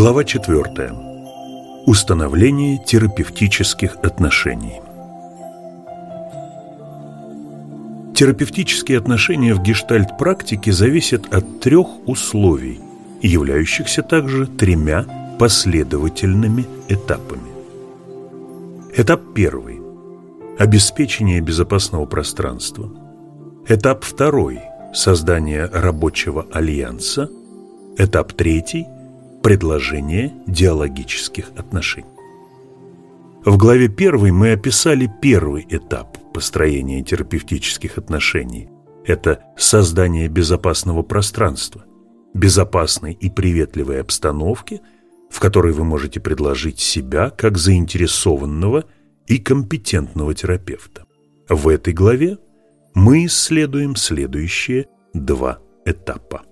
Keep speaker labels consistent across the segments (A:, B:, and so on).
A: Глава 4. Установление терапевтических отношений. Терапевтические отношения в гештальт-практике зависят от трех условий, являющихся также тремя последовательными этапами. Этап первый – обеспечение безопасного пространства. Этап второй – создание рабочего альянса. Этап третий – предложение диалогических отношений. В главе первой мы описали первый этап построения терапевтических отношений. Это создание безопасного пространства, безопасной и приветливой обстановки, в которой вы можете предложить себя как заинтересованного и компетентного терапевта. В этой главе мы исследуем следующие два этапа.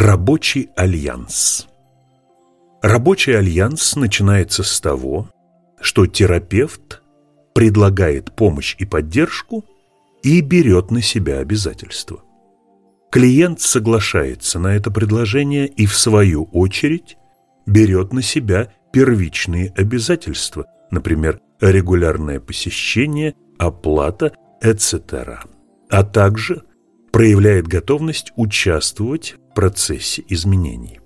A: Рабочий альянс Рабочий альянс начинается с того, что терапевт предлагает помощь и поддержку и берет на себя обязательства. Клиент соглашается на это предложение и, в свою очередь, берет на себя первичные обязательства, например, регулярное посещение, оплата, etc., а также проявляет готовность участвовать в процессе изменений.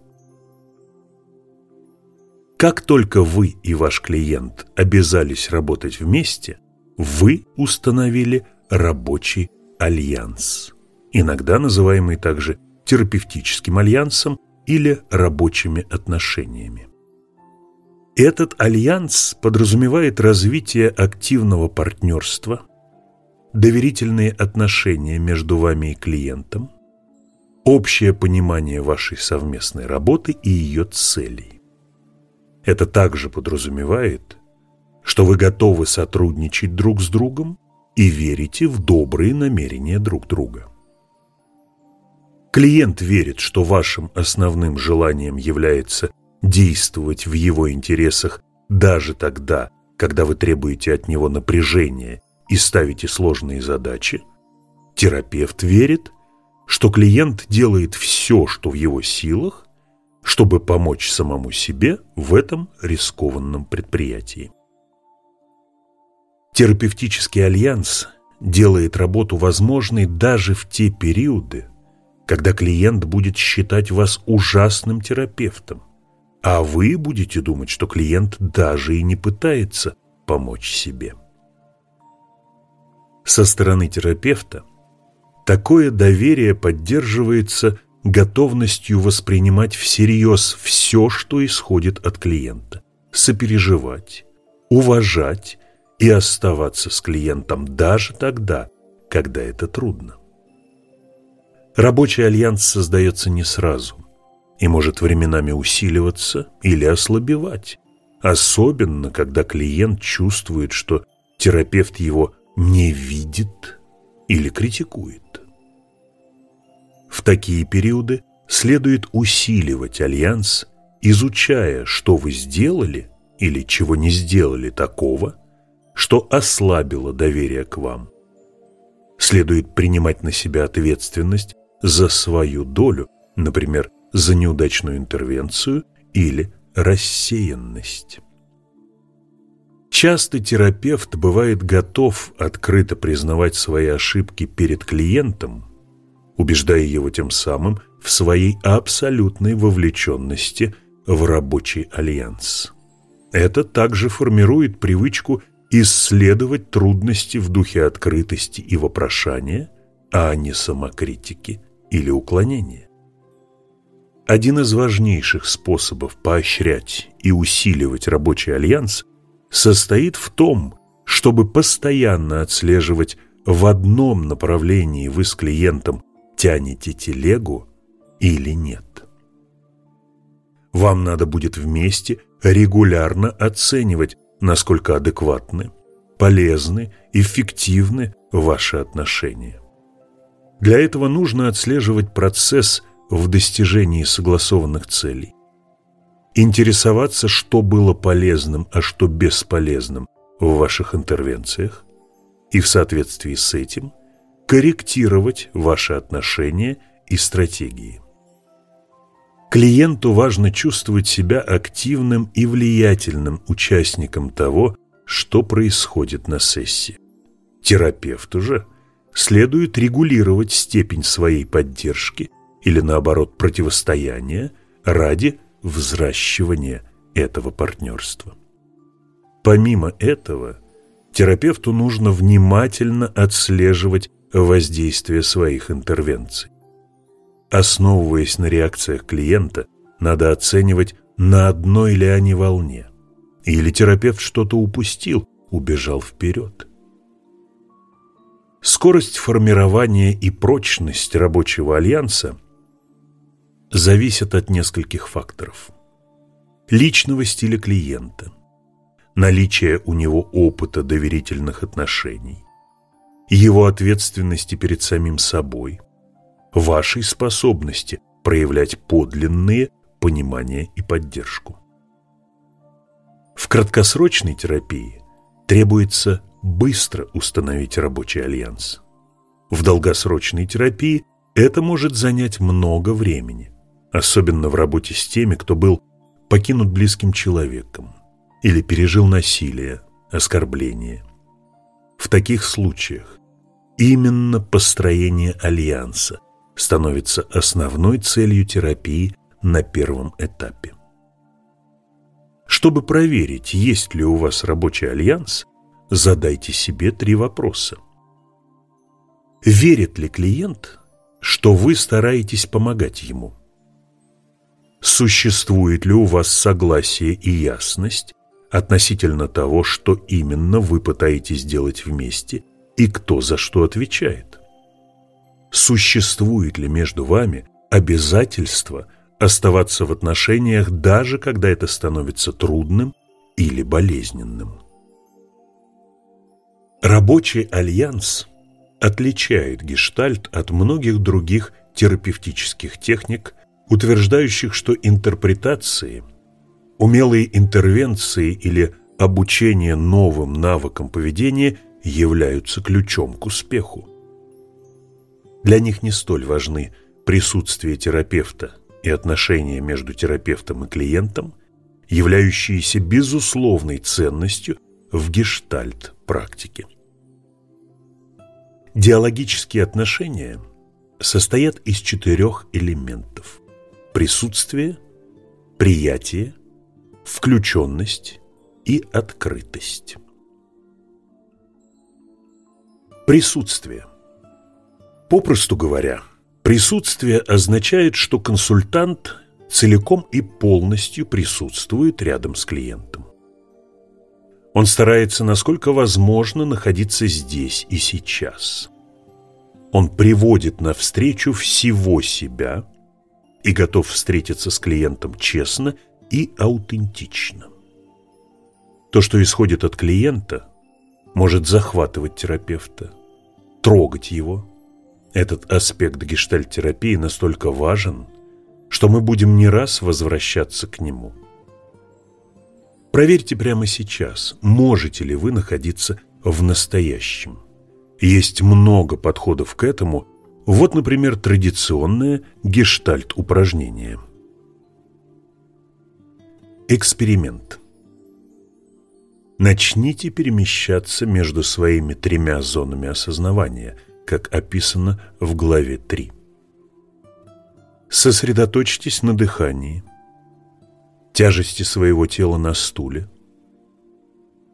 A: Как только вы и ваш клиент обязались работать вместе, вы установили рабочий альянс, иногда называемый также терапевтическим альянсом или рабочими отношениями. Этот альянс подразумевает развитие активного партнерства, доверительные отношения между вами и клиентом, общее понимание вашей совместной работы и ее целей. Это также подразумевает, что вы готовы сотрудничать друг с другом и верите в добрые намерения друг друга. Клиент верит, что вашим основным желанием является действовать в его интересах даже тогда, когда вы требуете от него напряжения и ставите сложные задачи. Терапевт верит, что клиент делает все, что в его силах, чтобы помочь самому себе в этом рискованном предприятии. Терапевтический альянс делает работу возможной даже в те периоды, когда клиент будет считать вас ужасным терапевтом, а вы будете думать, что клиент даже и не пытается помочь себе. Со стороны терапевта такое доверие поддерживается готовностью воспринимать всерьез все, что исходит от клиента, сопереживать, уважать и оставаться с клиентом даже тогда, когда это трудно. Рабочий альянс создается не сразу и может временами усиливаться или ослабевать, особенно когда клиент чувствует, что терапевт его не видит или критикует. В такие периоды следует усиливать альянс, изучая, что вы сделали или чего не сделали такого, что ослабило доверие к вам. Следует принимать на себя ответственность за свою долю, например, за неудачную интервенцию или рассеянность. Часто терапевт бывает готов открыто признавать свои ошибки перед клиентом, убеждая его тем самым в своей абсолютной вовлеченности в рабочий альянс. Это также формирует привычку исследовать трудности в духе открытости и вопрошания, а не самокритики или уклонения. Один из важнейших способов поощрять и усиливать рабочий альянс состоит в том, чтобы постоянно отслеживать в одном направлении вы с клиентом тянете телегу или нет. Вам надо будет вместе регулярно оценивать, насколько адекватны, полезны, эффективны ваши отношения. Для этого нужно отслеживать процесс в достижении согласованных целей. Интересоваться, что было полезным, а что бесполезным в ваших интервенциях, и в соответствии с этим – корректировать ваши отношения и стратегии. Клиенту важно чувствовать себя активным и влиятельным участником того, что происходит на сессии. Терапевту же следует регулировать степень своей поддержки или, наоборот, противостояния ради взращивания этого партнерства. Помимо этого, терапевту нужно внимательно отслеживать воздействие своих интервенций. Основываясь на реакциях клиента, надо оценивать, на одной ли они волне. Или терапевт что-то упустил, убежал вперед. Скорость формирования и прочность рабочего альянса зависят от нескольких факторов. Личного стиля клиента, наличия у него опыта доверительных отношений, его ответственности перед самим собой – вашей способности проявлять подлинные понимание и поддержку. В краткосрочной терапии требуется быстро установить рабочий альянс. В долгосрочной терапии это может занять много времени, особенно в работе с теми, кто был покинут близким человеком или пережил насилие, оскорбление. В таких случаях именно построение альянса – становится основной целью терапии на первом этапе. Чтобы проверить, есть ли у вас рабочий альянс, задайте себе три вопроса. Верит ли клиент, что вы стараетесь помогать ему? Существует ли у вас согласие и ясность относительно того, что именно вы пытаетесь делать вместе и кто за что отвечает? существует ли между вами обязательство оставаться в отношениях, даже когда это становится трудным или болезненным. Рабочий альянс отличает гештальт от многих других терапевтических техник, утверждающих, что интерпретации, умелые интервенции или обучение новым навыкам поведения являются ключом к успеху. Для них не столь важны присутствие терапевта и отношения между терапевтом и клиентом, являющиеся безусловной ценностью в гештальт-практике. Диалогические отношения состоят из четырех элементов – присутствие, приятие, включенность и открытость. Присутствие Попросту говоря, присутствие означает, что консультант целиком и полностью присутствует рядом с клиентом. Он старается, насколько возможно, находиться здесь и сейчас. Он приводит навстречу всего себя и готов встретиться с клиентом честно и аутентично. То, что исходит от клиента, может захватывать терапевта, трогать его – этот аспект гештальтерапии настолько важен, что мы будем не раз возвращаться к нему. Проверьте прямо сейчас, можете ли вы находиться в настоящем. Есть много подходов к этому. Вот, например, традиционное гештальт-упражнение. Эксперимент. Начните перемещаться между своими тремя зонами осознавания – как описано в главе 3. Сосредоточьтесь на дыхании, тяжести своего тела на стуле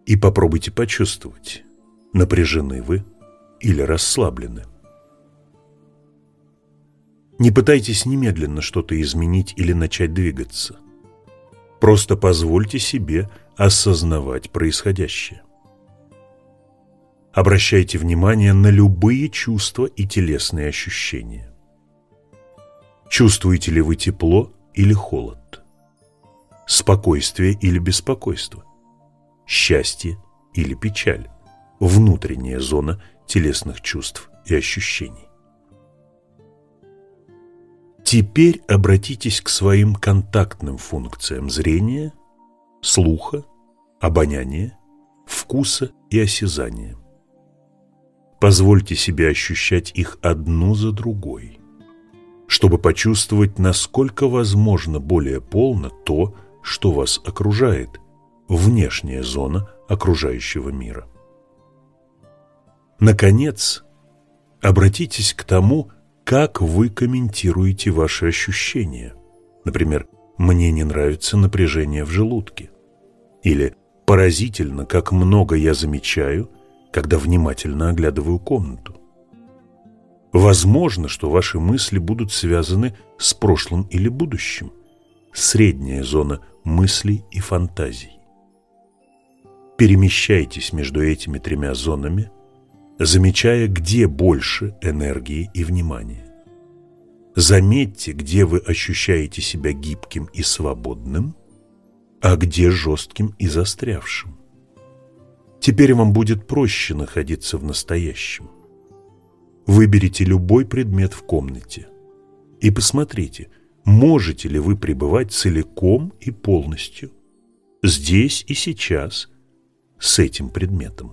A: и попробуйте почувствовать, напряжены вы или расслаблены. Не пытайтесь немедленно что-то изменить или начать двигаться. Просто позвольте себе осознавать происходящее. Обращайте внимание на любые чувства и телесные ощущения. Чувствуете ли вы тепло или холод? Спокойствие или беспокойство? Счастье или печаль? Внутренняя зона телесных чувств и ощущений. Теперь обратитесь к своим контактным функциям зрения, слуха, обоняния, вкуса и осязания. Позвольте себе ощущать их одну за другой. чтобы почувствовать, насколько возможно более полно то, что вас окружает, внешняя зона окружающего мира. Наконец, обратитесь к тому, как вы комментируете ваши ощущения. Например, «мне не нравится напряжение в желудке» или «поразительно, как много я замечаю, когда внимательно оглядываю комнату». Возможно, что ваши мысли будут связаны с прошлым или будущим. Средняя зона мыслей и фантазий. Перемещайтесь между этими тремя зонами, замечая, где больше энергии и внимания. Заметьте, где вы ощущаете себя гибким и свободным, а где жестким и застрявшим. Теперь вам будет проще находиться в настоящем. Выберите любой предмет в комнате и посмотрите, можете ли вы пребывать целиком и полностью здесь и сейчас с этим предметом.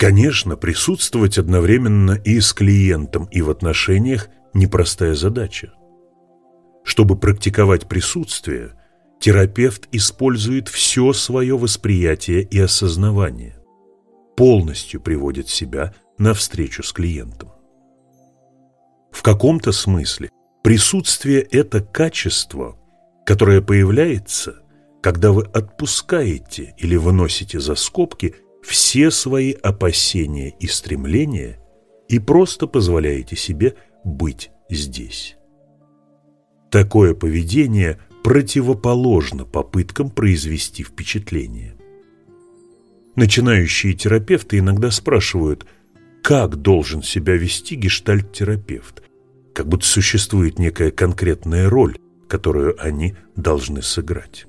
A: Конечно, присутствовать одновременно и с клиентом, и в отношениях – непростая задача. Чтобы практиковать присутствие, терапевт использует все свое восприятие и осознавание полностью приводит себя на встречу с клиентом. В каком-то смысле присутствие – это качество, которое появляется, когда вы отпускаете или выносите за скобки все свои опасения и стремления и просто позволяете себе быть здесь. Такое поведение противоположно попыткам произвести впечатление. Начинающие терапевты иногда спрашивают, как должен себя вести гештальт-терапевт, как будто существует некая конкретная роль, которую они должны сыграть.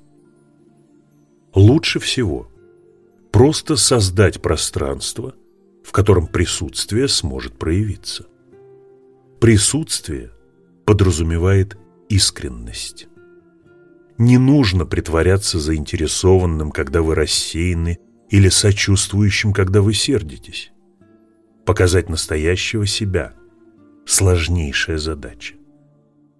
A: Лучше всего просто создать пространство, в котором присутствие сможет проявиться. Присутствие подразумевает искренность. Не нужно притворяться заинтересованным, когда вы рассеяны или сочувствующим, когда вы сердитесь. Показать настоящего себя – сложнейшая задача.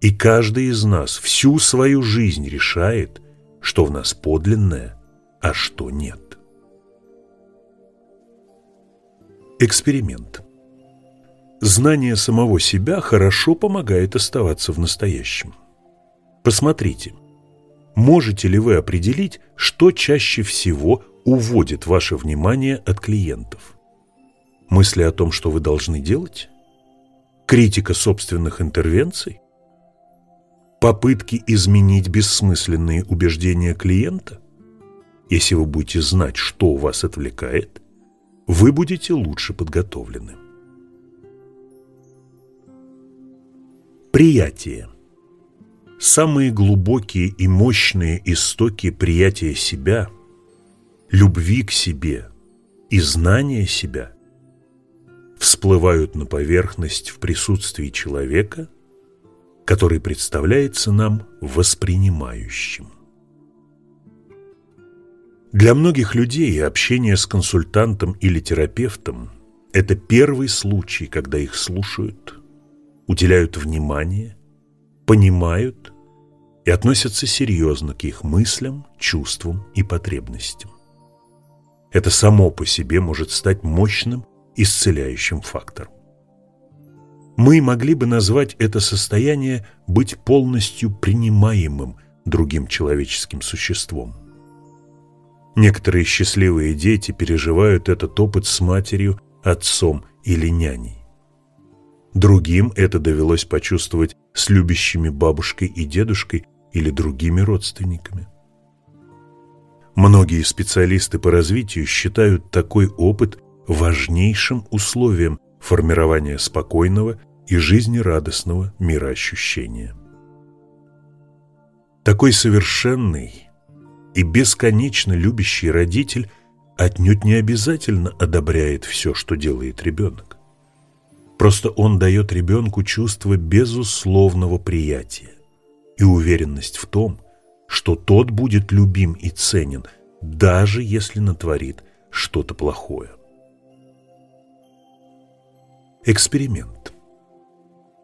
A: И каждый из нас всю свою жизнь решает, что в нас подлинное, а что нет. Эксперимент. Знание самого себя хорошо помогает оставаться в настоящем. Посмотрите, можете ли вы определить, что чаще всего уводит ваше внимание от клиентов? Мысли о том, что вы должны делать? Критика собственных интервенций? Попытки изменить бессмысленные убеждения клиента? Если вы будете знать, что вас отвлекает, вы будете лучше подготовлены. Приятие. Самые глубокие и мощные истоки приятия себя – любви к себе и знания себя всплывают на поверхность в присутствии человека, который представляется нам воспринимающим. Для многих людей общение с консультантом или терапевтом – это первый случай, когда их слушают, уделяют внимание, понимают и относятся серьезно к их мыслям, чувствам и потребностям. Это само по себе может стать мощным исцеляющим фактором. Мы могли бы назвать это состояние быть полностью принимаемым другим человеческим существом. Некоторые счастливые дети переживают этот опыт с матерью, отцом или няней. Другим это довелось почувствовать с любящими бабушкой и дедушкой или другими родственниками. Многие специалисты по развитию считают такой опыт важнейшим условием формирования спокойного и жизнерадостного мироощущения. Такой совершенный и бесконечно любящий родитель отнюдь не обязательно одобряет все, что делает ребенок. Просто он дает ребенку чувство безусловного приятия и уверенность в том, что тот будет любим и ценен, даже если натворит что-то плохое. Эксперимент.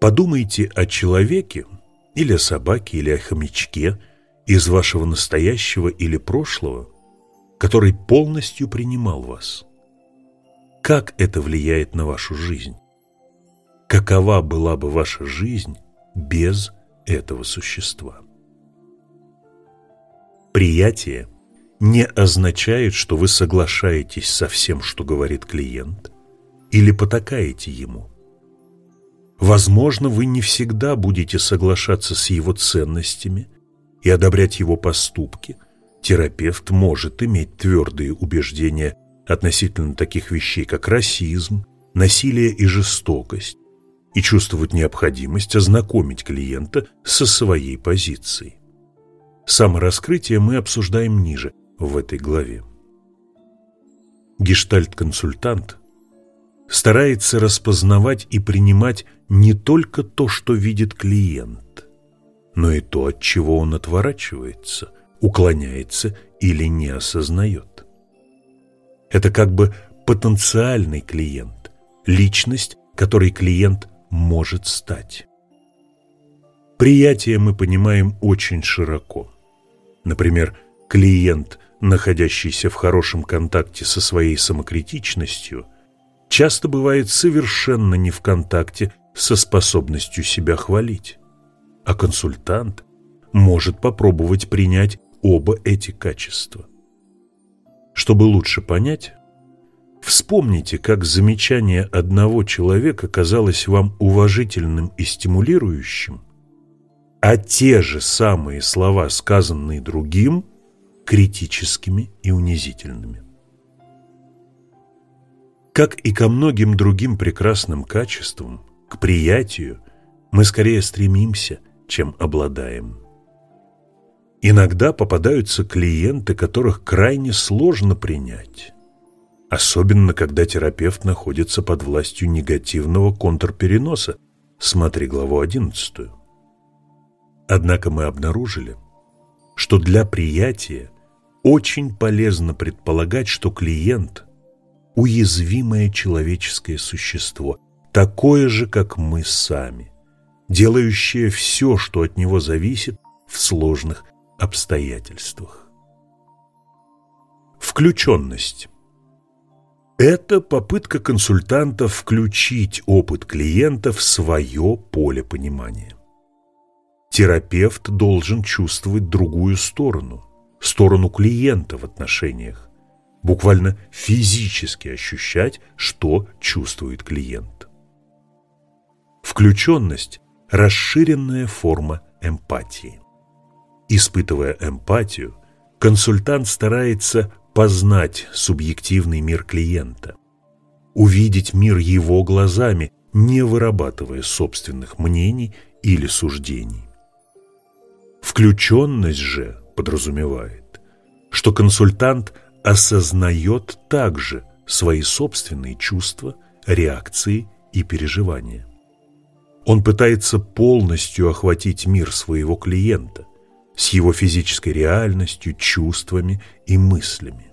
A: Подумайте о человеке, или о собаке, или о хомячке из вашего настоящего или прошлого, который полностью принимал вас. Как это влияет на вашу жизнь? Какова была бы ваша жизнь без этого существа? Приятие не означает, что вы соглашаетесь со всем, что говорит клиент, или потакаете ему. Возможно, вы не всегда будете соглашаться с его ценностями и одобрять его поступки. Терапевт может иметь твердые убеждения относительно таких вещей, как расизм, насилие и жестокость, и чувствовать необходимость ознакомить клиента со своей позицией. Самораскрытие мы обсуждаем ниже, в этой главе. Гештальт-консультант старается распознавать и принимать не только то, что видит клиент, но и то, от чего он отворачивается, уклоняется или не осознает. Это как бы потенциальный клиент, личность, которой клиент может стать. Приятие мы понимаем очень широко. Например, клиент, находящийся в хорошем контакте со своей самокритичностью, часто бывает совершенно не в контакте со способностью себя хвалить. А консультант может попробовать принять оба эти качества. Чтобы лучше понять, вспомните, как замечание одного человека казалось вам уважительным и стимулирующим, а те же самые слова, сказанные другим, критическими и унизительными. Как и ко многим другим прекрасным качествам, к приятию мы скорее стремимся, чем обладаем. Иногда попадаются клиенты, которых крайне сложно принять, особенно когда терапевт находится под властью негативного контрпереноса, смотри главу 11. Однако мы обнаружили, что для приятия очень полезно предполагать, что клиент – уязвимое человеческое существо, такое же, как мы сами, делающее все, что от него зависит в сложных обстоятельствах. Включенность – это попытка консультанта включить опыт клиента в свое поле понимания. Терапевт должен чувствовать другую сторону, сторону клиента в отношениях, буквально физически ощущать, что чувствует клиент. Включенность – расширенная форма эмпатии. Испытывая эмпатию, консультант старается познать субъективный мир клиента, увидеть мир его глазами, не вырабатывая собственных мнений или суждений. Включенность же подразумевает, что консультант осознает также свои собственные чувства, реакции и переживания. Он пытается полностью охватить мир своего клиента с его физической реальностью, чувствами и мыслями.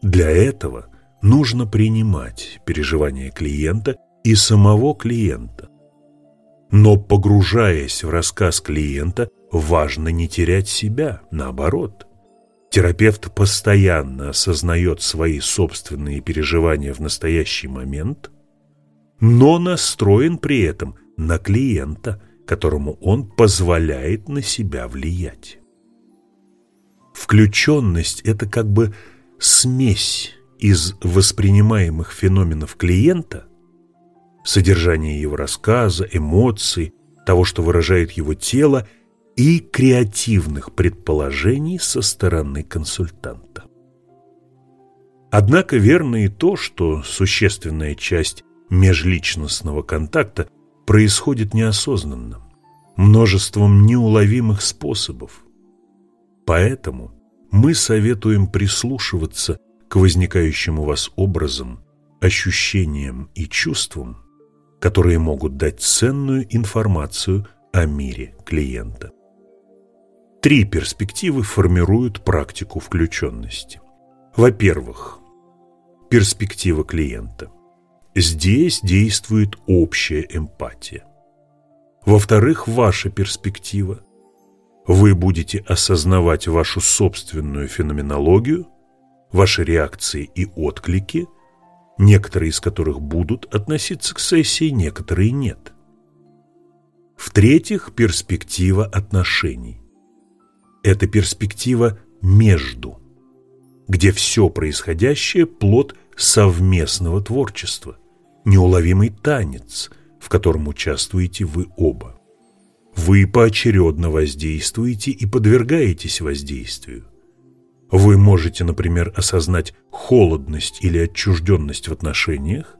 A: Для этого нужно принимать переживания клиента и самого клиента. Но погружаясь в рассказ клиента, важно не терять себя, наоборот. Терапевт постоянно осознает свои собственные переживания в настоящий момент, но настроен при этом на клиента, которому он позволяет на себя влиять. Включенность – это как бы смесь из воспринимаемых феноменов клиента, содержания его рассказа, эмоций, того, что выражает его тело – и креативных предположений со стороны консультанта. Однако верно и то, что существенная часть межличностного контакта происходит неосознанно, множеством неуловимых способов. Поэтому мы советуем прислушиваться к возникающим у вас образам, ощущениям и чувствам, которые могут дать ценную информацию о мире клиента. Три перспективы формируют практику включенности. Во-первых, перспектива клиента. Здесь действует общая эмпатия. Во-вторых, ваша перспектива. Вы будете осознавать вашу собственную феноменологию, ваши реакции и отклики, некоторые из которых будут относиться к сессии, некоторые нет. В-третьих, перспектива отношений. Это перспектива между, где все происходящее – плод совместного творчества, неуловимый танец, в котором участвуете вы оба. Вы поочередно воздействуете и подвергаетесь воздействию. Вы можете, например, осознать холодность или отчужденность в отношениях,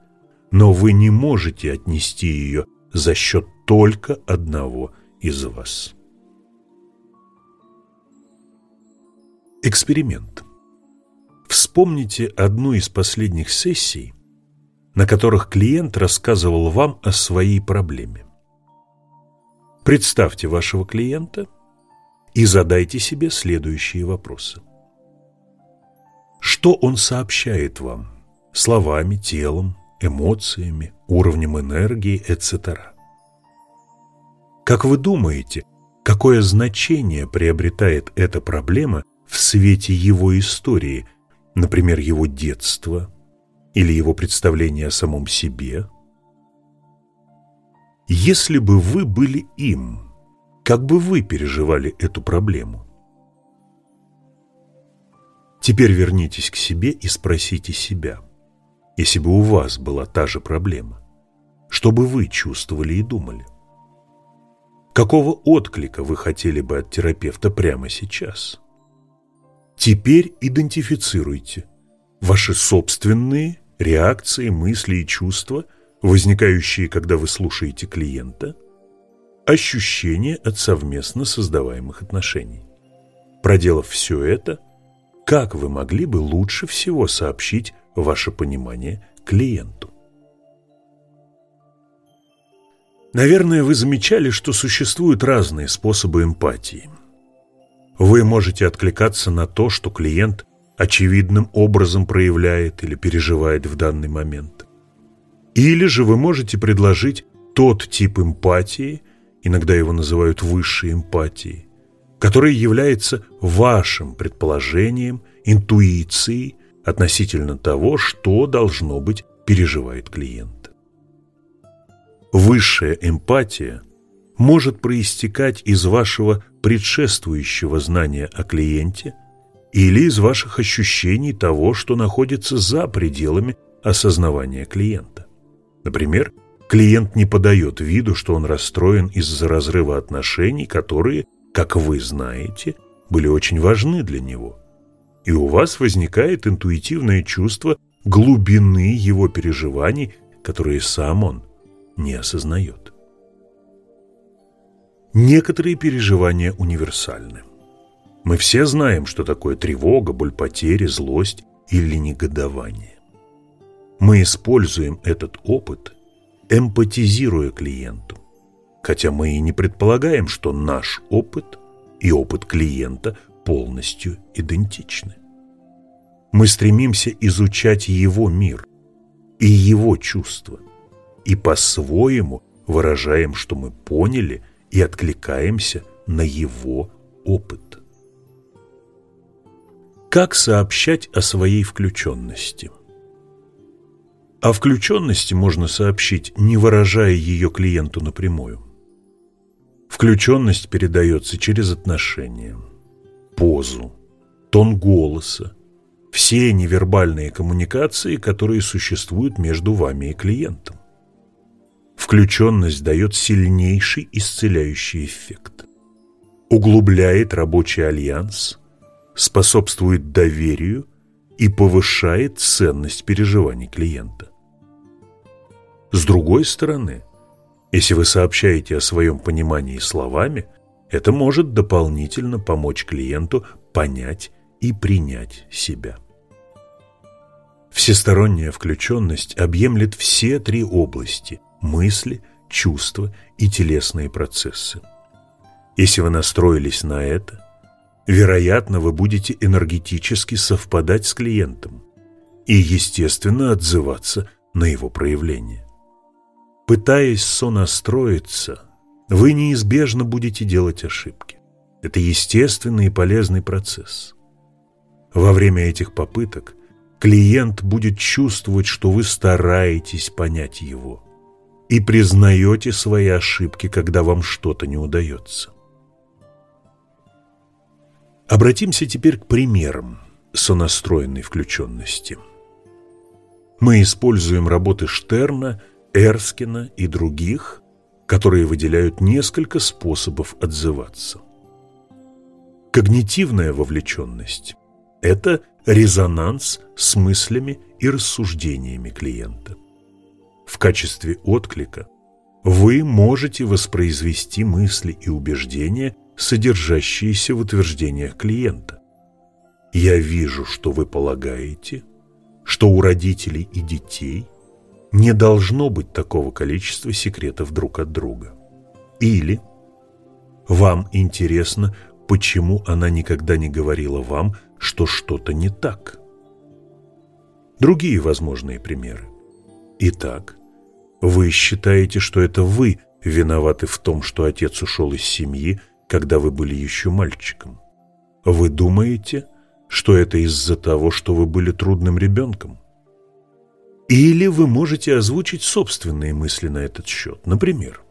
A: но вы не можете отнести ее за счет только одного из вас. Эксперимент. Вспомните одну из последних сессий, на которых клиент рассказывал вам о своей проблеме. Представьте вашего клиента и задайте себе следующие вопросы. Что он сообщает вам словами, телом, эмоциями, уровнем энергии, etc. Как вы думаете, какое значение приобретает эта проблема в свете его истории, например, его детства или его представления о самом себе? Если бы вы были им, как бы вы переживали эту проблему? Теперь вернитесь к себе и спросите себя, если бы у вас была та же проблема, что бы вы чувствовали и думали? Какого отклика вы хотели бы от терапевта прямо сейчас? Теперь идентифицируйте ваши собственные реакции, мысли и чувства, возникающие, когда вы слушаете клиента, ощущения от совместно создаваемых отношений. Проделав все это – как вы могли бы лучше всего сообщить ваше понимание клиенту? Наверное, вы замечали, что существуют разные способы эмпатии. Вы можете откликаться на то, что клиент очевидным образом проявляет или переживает в данный момент. Или же вы можете предложить тот тип эмпатии, иногда его называют высшей эмпатией, который является вашим предположением, интуицией относительно того, что должно быть переживает клиент. Высшая эмпатия может проистекать из вашего предшествующего знания о клиенте или из ваших ощущений того, что находится за пределами осознавания клиента. Например, клиент не подает виду, что он расстроен из-за разрыва отношений, которые как вы знаете, были очень важны для него. И у вас возникает интуитивное чувство глубины его переживаний, которые сам он не осознает. Некоторые переживания универсальны. Мы все знаем, что такое тревога, боль потери, злость или негодование. Мы используем этот опыт, эмпатизируя клиенту хотя мы и не предполагаем, что наш опыт и опыт клиента полностью идентичны. Мы стремимся изучать его мир и его чувства, и по-своему выражаем, что мы поняли и откликаемся на его опыт. Как сообщать о своей включенности? О включенности можно сообщить, не выражая ее клиенту напрямую. Включенность передается через отношения, позу, тон голоса, все невербальные коммуникации, которые существуют между вами и клиентом. Включенность дает сильнейший исцеляющий эффект. Углубляет рабочий альянс, способствует доверию и повышает ценность переживаний клиента. С другой стороны – если вы сообщаете о своем понимании словами, это может дополнительно помочь клиенту понять и принять себя. Всесторонняя включенность объемлет все три области – мысли, чувства и телесные процессы. Если вы настроились на это, вероятно, вы будете энергетически совпадать с клиентом и, естественно, отзываться на его проявление. Пытаясь сонастроиться, вы неизбежно будете делать ошибки. Это естественный и полезный процесс. Во время этих попыток клиент будет чувствовать, что вы стараетесь понять его и признаете свои ошибки, когда вам что-то не удается. Обратимся теперь к примерам сонастроенной включенности. Мы используем работы Штерна, Эрскина и других, которые выделяют несколько способов отзываться. Когнитивная вовлеченность – это резонанс с мыслями и рассуждениями клиента. В качестве отклика вы можете воспроизвести мысли и убеждения, содержащиеся в утверждениях клиента. Я вижу, что вы полагаете, что у родителей и детей не должно быть такого количества секретов друг от друга. Или вам интересно, почему она никогда не говорила вам, что что-то не так. Другие возможные примеры. Итак, вы считаете, что это вы виноваты в том, что отец ушел из семьи, когда вы были еще мальчиком. Вы думаете, что это из-за того, что вы были трудным ребенком? Или вы можете озвучить собственные мысли на этот счет. Например,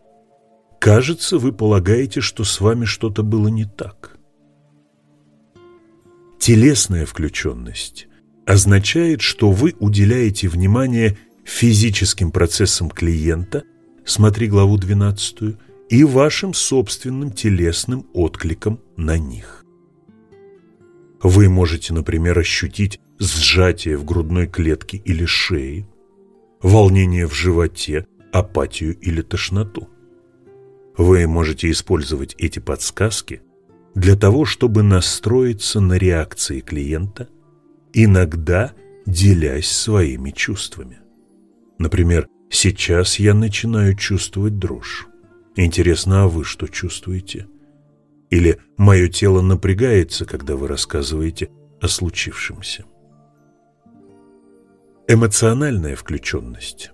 A: кажется, вы полагаете, что с вами что-то было не так. Телесная включенность означает, что вы уделяете внимание физическим процессам клиента, смотри главу 12, и вашим собственным телесным откликом на них. Вы можете, например, ощутить сжатие в грудной клетке или шее, волнение в животе, апатию или тошноту. Вы можете использовать эти подсказки для того, чтобы настроиться на реакции клиента, иногда делясь своими чувствами. Например, сейчас я начинаю чувствовать дрожь. Интересно, а вы что чувствуете? Или мое тело напрягается, когда вы рассказываете о случившемся? Эмоциональная включенность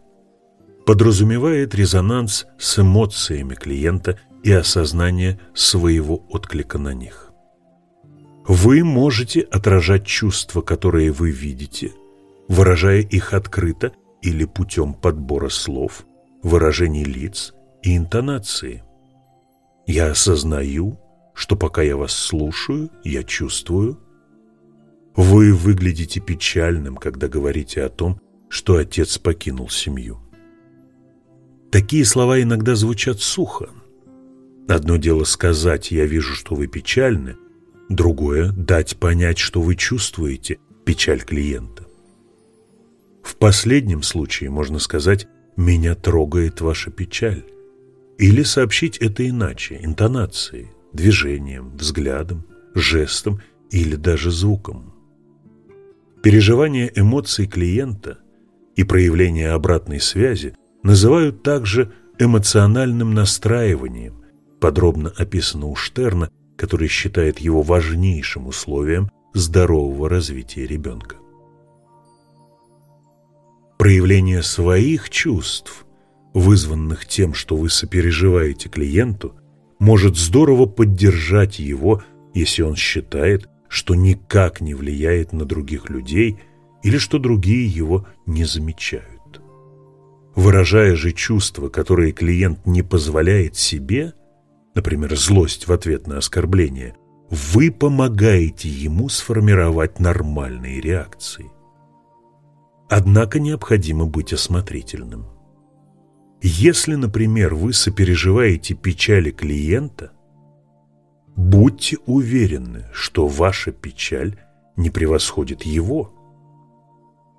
A: подразумевает резонанс с эмоциями клиента и осознание своего отклика на них. Вы можете отражать чувства, которые вы видите, выражая их открыто или путем подбора слов, выражений лиц и интонации. Я осознаю, что пока я вас слушаю, я чувствую. Вы выглядите печальным, когда говорите о том, что отец покинул семью. Такие слова иногда звучат сухо. Одно дело сказать «я вижу, что вы печальны», другое – дать понять, что вы чувствуете печаль клиента. В последнем случае можно сказать «меня трогает ваша печаль» или сообщить это иначе, интонацией, движением, взглядом, жестом или даже звуком. Переживание эмоций клиента и проявление обратной связи называют также эмоциональным настраиванием, подробно описано у Штерна, который считает его важнейшим условием здорового развития ребенка. Проявление своих чувств, вызванных тем, что вы сопереживаете клиенту, может здорово поддержать его, если он считает, что никак не влияет на других людей или что другие его не замечают. Выражая же чувства, которые клиент не позволяет себе, например, злость в ответ на оскорбление, вы помогаете ему сформировать нормальные реакции. Однако необходимо быть осмотрительным. Если, например, вы сопереживаете печали клиента, будьте уверены, что ваша печаль не превосходит его.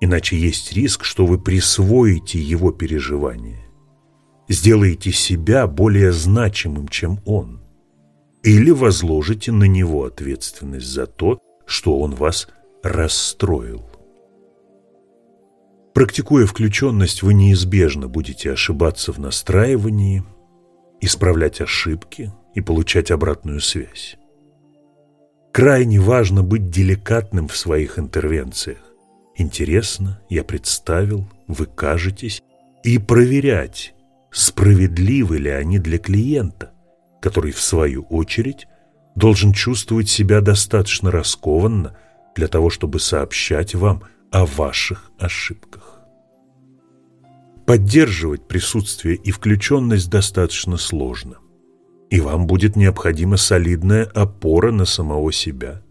A: Иначе есть риск, что вы присвоите его переживания, сделаете себя более значимым, чем он, или возложите на него ответственность за то, что он вас расстроил. Практикуя включенность, вы неизбежно будете ошибаться в настраивании, исправлять ошибки и получать обратную связь. Крайне важно быть деликатным в своих интервенциях, Интересно, я представил, вы кажетесь, и проверять, справедливы ли они для клиента, который, в свою очередь, должен чувствовать себя достаточно раскованно для того, чтобы сообщать вам о ваших ошибках. Поддерживать присутствие и включенность достаточно сложно, и вам будет необходима солидная опора на самого себя,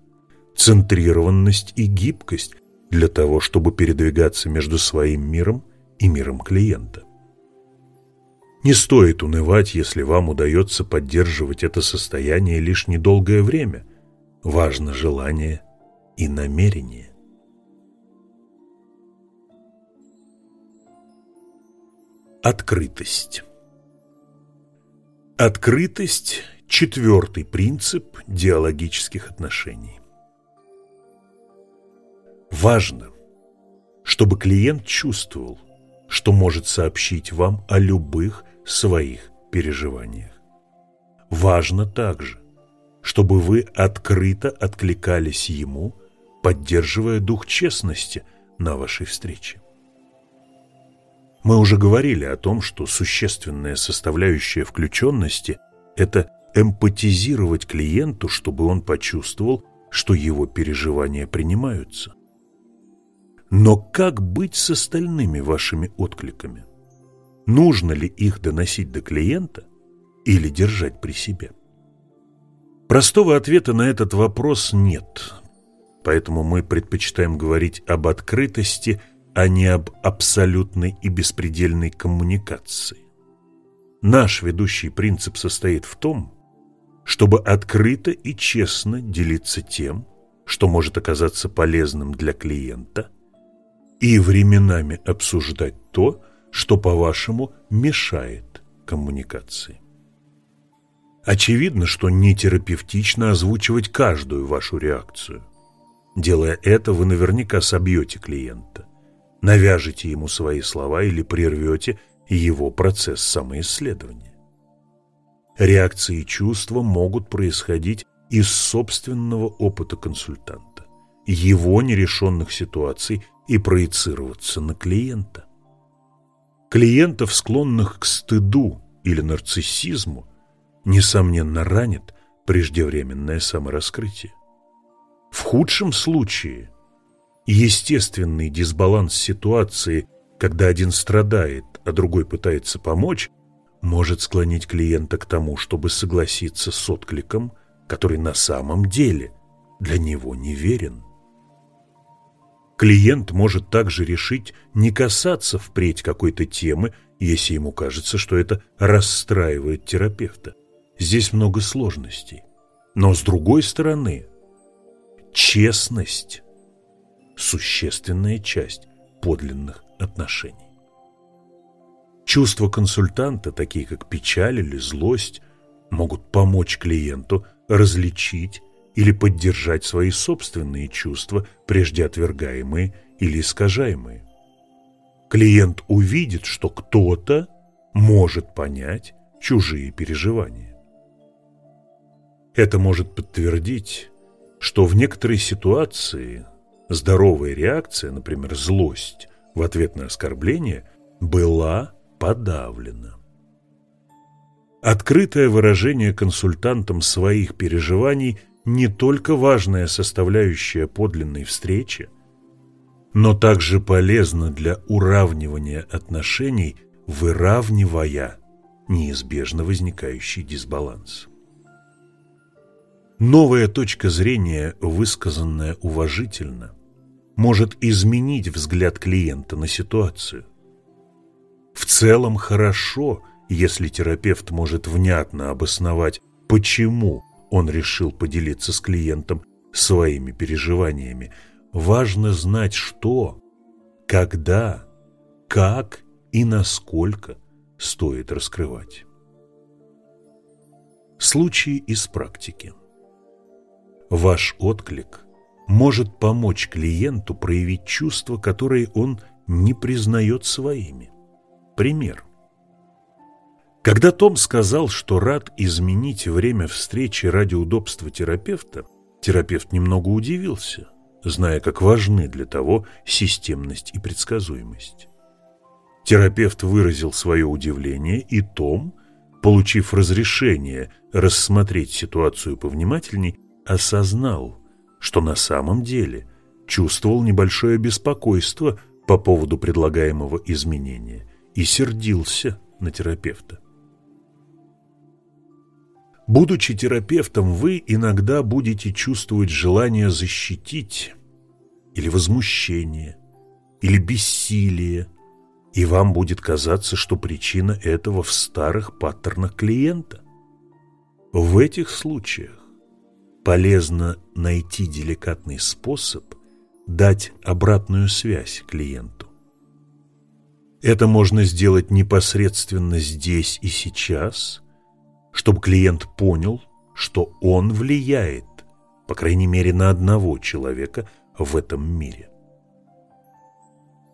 A: центрированность и гибкость для того, чтобы передвигаться между своим миром и миром клиента. Не стоит унывать, если вам удается поддерживать это состояние лишь недолгое время. Важно желание и намерение. Открытость Открытость – четвертый принцип диалогических отношений. Важно, чтобы клиент чувствовал, что может сообщить вам о любых своих переживаниях. Важно также, чтобы вы открыто откликались ему, поддерживая дух честности на вашей встрече. Мы уже говорили о том, что существенная составляющая включенности – это эмпатизировать клиенту, чтобы он почувствовал, что его переживания принимаются. Но как быть с остальными вашими откликами? нужно ли их доносить до клиента или держать при себе? Простого ответа на этот вопрос нет, поэтому мы предпочитаем говорить об открытости, а не об абсолютной и беспредельной коммуникации. Наш ведущий принцип состоит в том, чтобы открыто и честно делиться тем, что может оказаться полезным для клиента, и временами обсуждать то, что, по-вашему, мешает коммуникации. Очевидно, что не терапевтично озвучивать каждую вашу реакцию. Делая это, вы наверняка собьете клиента, навяжете ему свои слова или прервете его процесс самоисследования. Реакции чувства могут происходить из собственного опыта консультанта, его нерешенных ситуаций и проецироваться на клиента. Клиентов, склонных к стыду или нарциссизму, несомненно ранит преждевременное самораскрытие. В худшем случае естественный дисбаланс ситуации, когда один страдает, а другой пытается помочь, может склонить клиента к тому, чтобы согласиться с откликом, который на самом деле для него неверен. Клиент может также решить не касаться впредь какой-то темы, если ему кажется, что это расстраивает терапевта. Здесь много сложностей. Но с другой стороны, честность – существенная часть подлинных отношений. Чувства консультанта, такие как печаль или злость, могут помочь клиенту различить или поддержать свои собственные чувства, прежде отвергаемые или искажаемые. Клиент увидит, что кто-то может понять чужие переживания. Это может подтвердить, что в некоторой ситуации здоровая реакция, например, злость в ответ на оскорбление, была подавлена. Открытое выражение консультантам своих переживаний – не только важная составляющая подлинной встречи, но также полезна для уравнивания отношений, выравнивая неизбежно возникающий дисбаланс. Новая точка зрения, высказанная уважительно, может изменить взгляд клиента на ситуацию. В целом хорошо, если терапевт может внятно обосновать, почему он решил поделиться с клиентом своими переживаниями. Важно знать, что, когда, как и насколько стоит раскрывать. Случаи из практики. Ваш отклик может помочь клиенту проявить чувства, которые он не признает своими. Пример. Когда Том сказал, что рад изменить время встречи ради удобства терапевта, терапевт немного удивился. зная, как важны для того системность и предсказуемость. Терапевт выразил свое удивление, и Том, получив разрешение рассмотреть ситуацию повнимательней, осознал, что на самом деле чувствовал небольшое беспокойство по поводу предлагаемого изменения и сердился на терапевта. Будучи терапевтом, вы иногда будете чувствовать желание защитить или возмущение, или бессилие, и вам будет казаться, что причина этого в старых паттернах клиента. В этих случаях полезно найти деликатный способ дать обратную связь клиенту. Это можно сделать непосредственно здесь и сейчас – чтобы клиент понял, что он влияет, по крайней мере, на одного человека в этом мире.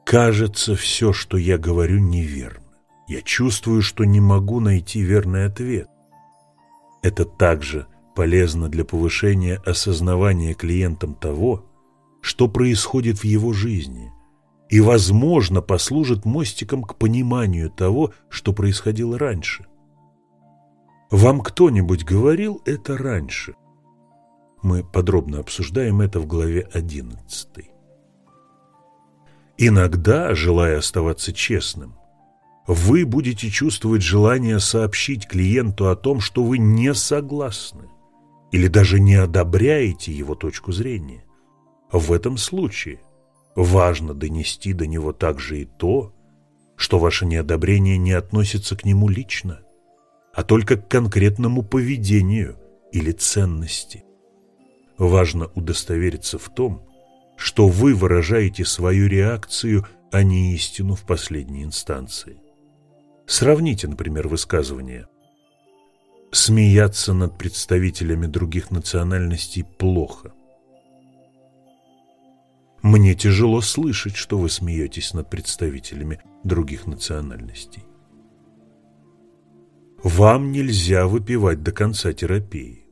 A: Кажется, все, что я говорю, неверно. Я чувствую, что не могу найти верный ответ. Это также полезно для повышения осознавания клиентам того, что происходит в его жизни, и, возможно, послужит мостиком к пониманию того, что происходило раньше – вам кто-нибудь говорил это раньше? Мы подробно обсуждаем это в главе 11. Иногда, желая оставаться честным, вы будете чувствовать желание сообщить клиенту о том, что вы не согласны или даже не одобряете его точку зрения. В этом случае важно донести до него также и то, что ваше неодобрение не относится к нему лично, а только к конкретному поведению или ценности. Важно удостовериться в том, что вы выражаете свою реакцию, а не истину в последней инстанции. Сравните, например, высказывание «Смеяться над представителями других национальностей плохо». Мне тяжело слышать, что вы смеетесь над представителями других национальностей. Вам нельзя выпивать до конца терапии.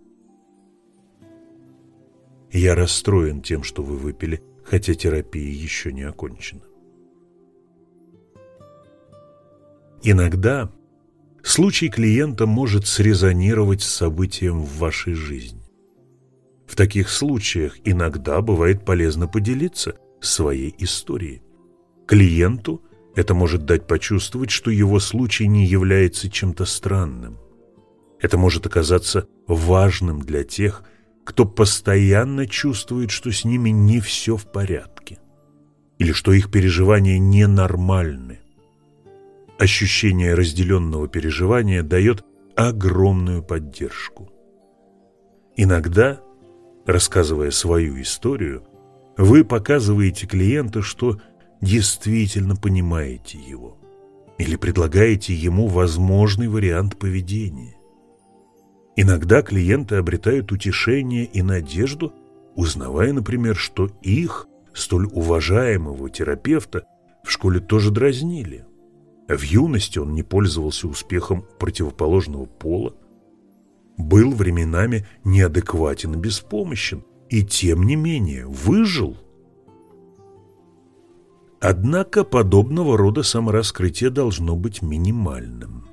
A: Я расстроен тем, что вы выпили, хотя терапия еще не окончена. Иногда случай клиента может срезонировать с событием в вашей жизни. В таких случаях иногда бывает полезно поделиться своей историей. Клиенту – это может дать почувствовать, что его случай не является чем-то странным. Это может оказаться важным для тех, кто постоянно чувствует, что с ними не все в порядке, или что их переживания ненормальны. Ощущение разделенного переживания дает огромную поддержку. Иногда, рассказывая свою историю, вы показываете клиенту, что действительно понимаете его или предлагаете ему возможный вариант поведения. Иногда клиенты обретают утешение и надежду, узнавая, например, что их, столь уважаемого терапевта, в школе тоже дразнили. В юности он не пользовался успехом противоположного пола, был временами неадекватен и беспомощен, и тем не менее выжил Однако подобного рода самораскрытие должно быть минимальным.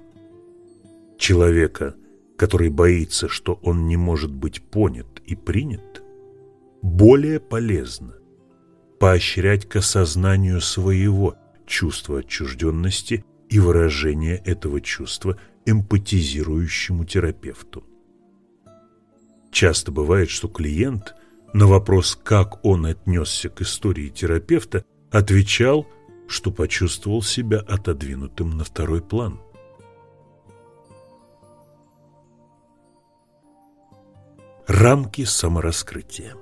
A: Человека, который боится, что он не может быть понят и принят, более полезно поощрять к осознанию своего чувства отчужденности и выражения этого чувства эмпатизирующему терапевту. Часто бывает, что клиент на вопрос, как он отнесся к истории терапевта, отвечал, что почувствовал себя отодвинутым на второй план. Рамки самораскрытия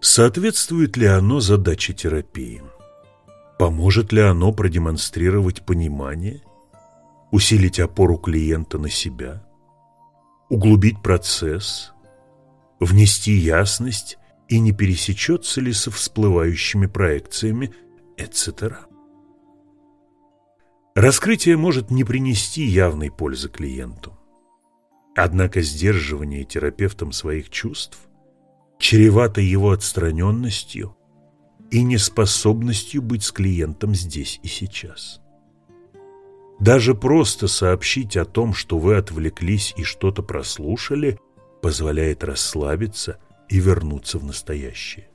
A: Соответствует ли оно задаче терапии? Поможет ли оно продемонстрировать понимание, усилить опору клиента на себя, углубить процесс, внести ясность и не пересечется ли со всплывающими проекциями, etc. Раскрытие может не принести явной пользы клиенту. Однако сдерживание терапевтом своих чувств чревато его отстраненностью и неспособностью быть с клиентом здесь и сейчас. Даже просто сообщить о том, что вы отвлеклись и что-то прослушали, позволяет расслабиться и вернуться в настоящее.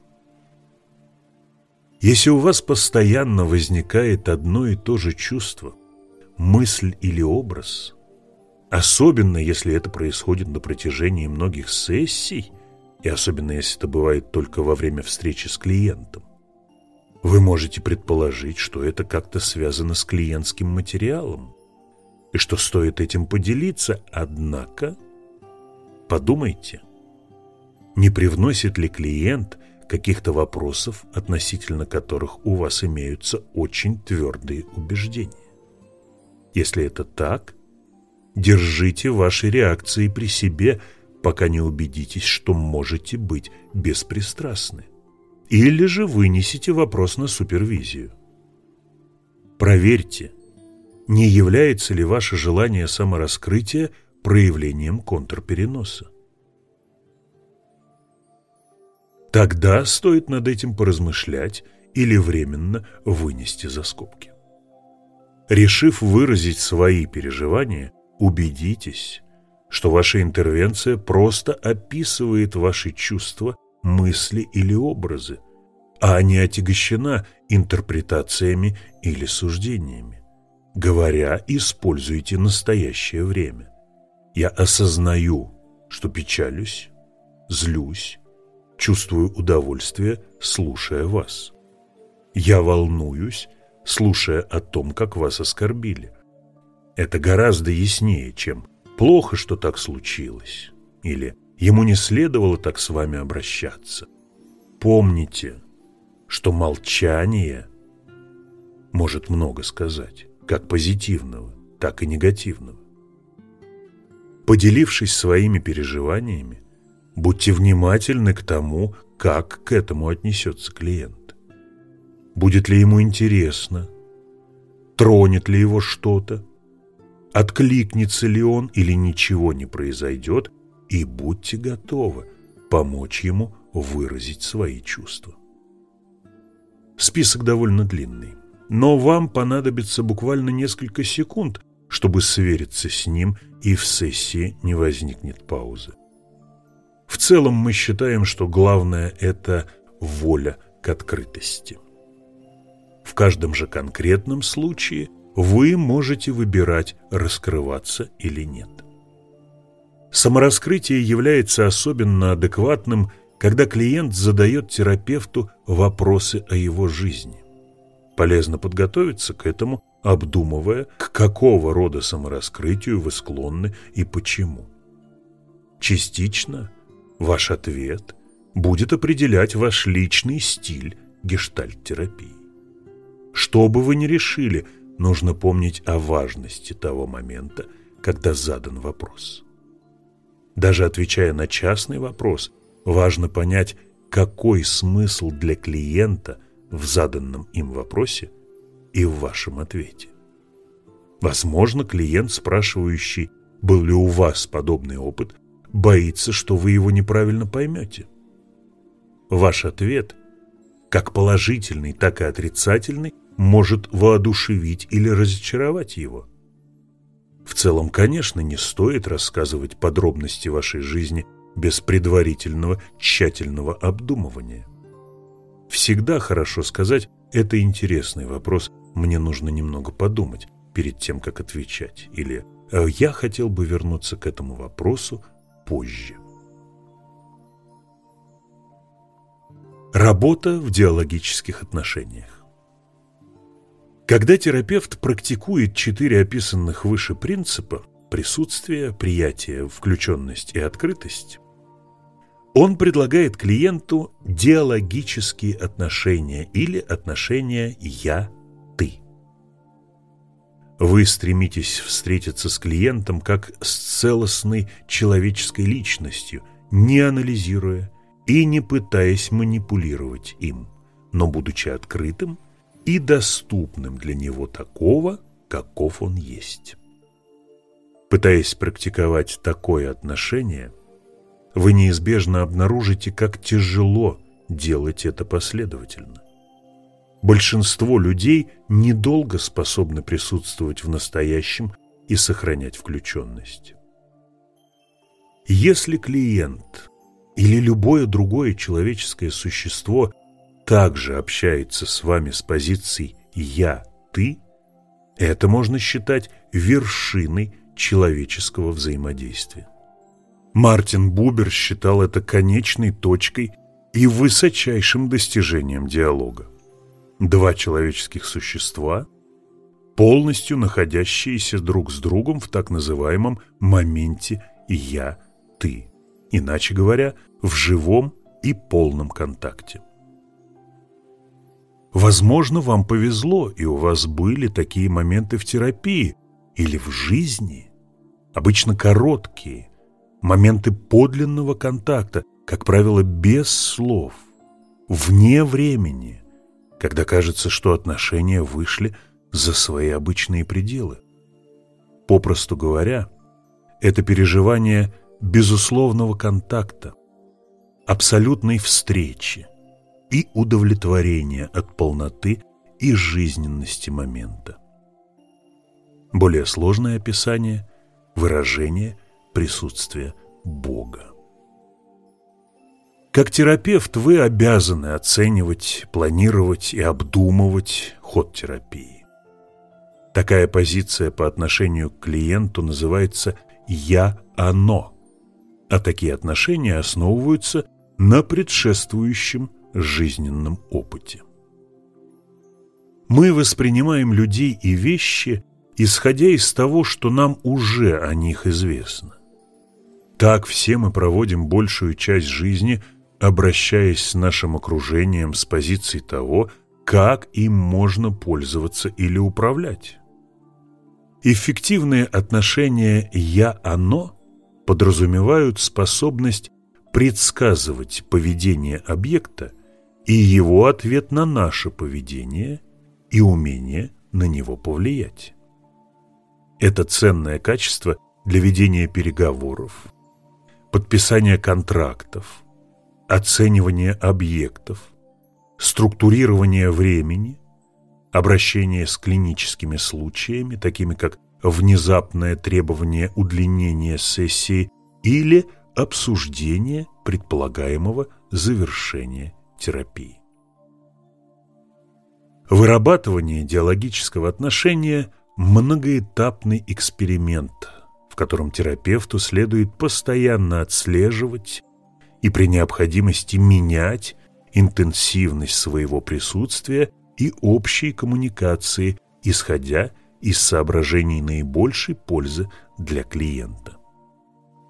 A: Если у вас постоянно возникает одно и то же чувство, мысль или образ, особенно если это происходит на протяжении многих сессий, и особенно если это бывает только во время встречи с клиентом, вы можете предположить, что это как-то связано с клиентским материалом, и что стоит этим поделиться, однако подумайте, не привносит ли клиент каких-то вопросов, относительно которых у вас имеются очень твердые убеждения. Если это так, держите ваши реакции при себе, пока не убедитесь, что можете быть беспристрастны. Или же вынесите вопрос на супервизию. Проверьте, не является ли ваше желание самораскрытия проявлением контрпереноса. Тогда стоит над этим поразмышлять или временно вынести за скобки. Решив выразить свои переживания, убедитесь, что ваша интервенция просто описывает ваши чувства, мысли или образы, а не отягощена интерпретациями или суждениями. Говоря, используйте настоящее время. Я осознаю, что печалюсь, злюсь, чувствую удовольствие, слушая вас. Я волнуюсь, слушая о том, как вас оскорбили. Это гораздо яснее, чем «плохо, что так случилось» или «ему не следовало так с вами обращаться». Помните, что молчание может много сказать, как позитивного, так и негативного. Поделившись своими переживаниями, Будьте внимательны к тому, как к этому отнесется клиент. Будет ли ему интересно? Тронет ли его что-то? Откликнется ли он или ничего не произойдет? И будьте готовы помочь ему выразить свои чувства. Список довольно длинный, но вам понадобится буквально несколько секунд, чтобы свериться с ним, и в сессии не возникнет паузы. В целом мы считаем, что главное – это воля к открытости. В каждом же конкретном случае вы можете выбирать, раскрываться или нет. Самораскрытие является особенно адекватным, когда клиент задает терапевту вопросы о его жизни. Полезно подготовиться к этому, обдумывая, к какого рода самораскрытию вы склонны и почему. Частично – Ваш ответ будет определять ваш личный стиль гештальт-терапии. Что бы вы ни решили, нужно помнить о важности того момента, когда задан вопрос. Даже отвечая на частный вопрос, важно понять, какой смысл для клиента в заданном им вопросе и в вашем ответе. Возможно, клиент, спрашивающий, был ли у вас подобный опыт, боится, что вы его неправильно поймете. Ваш ответ, как положительный, так и отрицательный, может воодушевить или разочаровать его. В целом, конечно, не стоит рассказывать подробности вашей жизни без предварительного тщательного обдумывания. Всегда хорошо сказать «это интересный вопрос, мне нужно немного подумать» перед тем, как отвечать, или «Э, «я хотел бы вернуться к этому вопросу позже. Работа в диалогических отношениях. Когда терапевт практикует четыре описанных выше принципа – присутствие, приятие, включенность и открытость – он предлагает клиенту диалогические отношения или отношения «я-ты». Вы стремитесь встретиться с клиентом как с целостной человеческой личностью, не анализируя и не пытаясь манипулировать им, но будучи открытым и доступным для него такого, каков он есть. Пытаясь практиковать такое отношение, вы неизбежно обнаружите, как тяжело делать это последовательно. Большинство людей недолго способны присутствовать в настоящем и сохранять включенность. Если клиент или любое другое человеческое существо также общается с вами с позицией «я», «ты», это можно считать вершиной человеческого взаимодействия. Мартин Бубер считал это конечной точкой и высочайшим достижением диалога. Два человеческих существа, полностью находящиеся друг с другом в так называемом моменте «я-ты», иначе говоря, в живом и полном контакте. Возможно, вам повезло, и у вас были такие моменты в терапии или в жизни, обычно короткие, моменты подлинного контакта, как правило, без слов, вне времени, когда кажется, что отношения вышли за свои обычные пределы. Попросту говоря, это переживание безусловного контакта, абсолютной встречи и удовлетворения от полноты и жизненности момента. Более сложное описание – выражение присутствия Бога. Как терапевт вы обязаны оценивать, планировать и обдумывать ход терапии. Такая позиция по отношению к клиенту называется «я-оно», а такие отношения основываются на предшествующем жизненном опыте. Мы воспринимаем людей и вещи, исходя из того, что нам уже о них известно. Так все мы проводим большую часть жизни, обращаясь с нашим окружением с позиции того, как им можно пользоваться или управлять. Эффективные отношения «я-оно» подразумевают способность предсказывать поведение объекта и его ответ на наше поведение и умение на него повлиять. Это ценное качество для ведения переговоров, подписание контрактов, оценивание объектов, структурирование времени, обращение с клиническими случаями, такими как внезапное требование удлинения сессии или обсуждение предполагаемого завершения терапии. Вырабатывание диалогического отношения – многоэтапный эксперимент – в котором терапевту следует постоянно отслеживать и при необходимости менять интенсивность своего присутствия и общей коммуникации, исходя из соображений наибольшей пользы для клиента.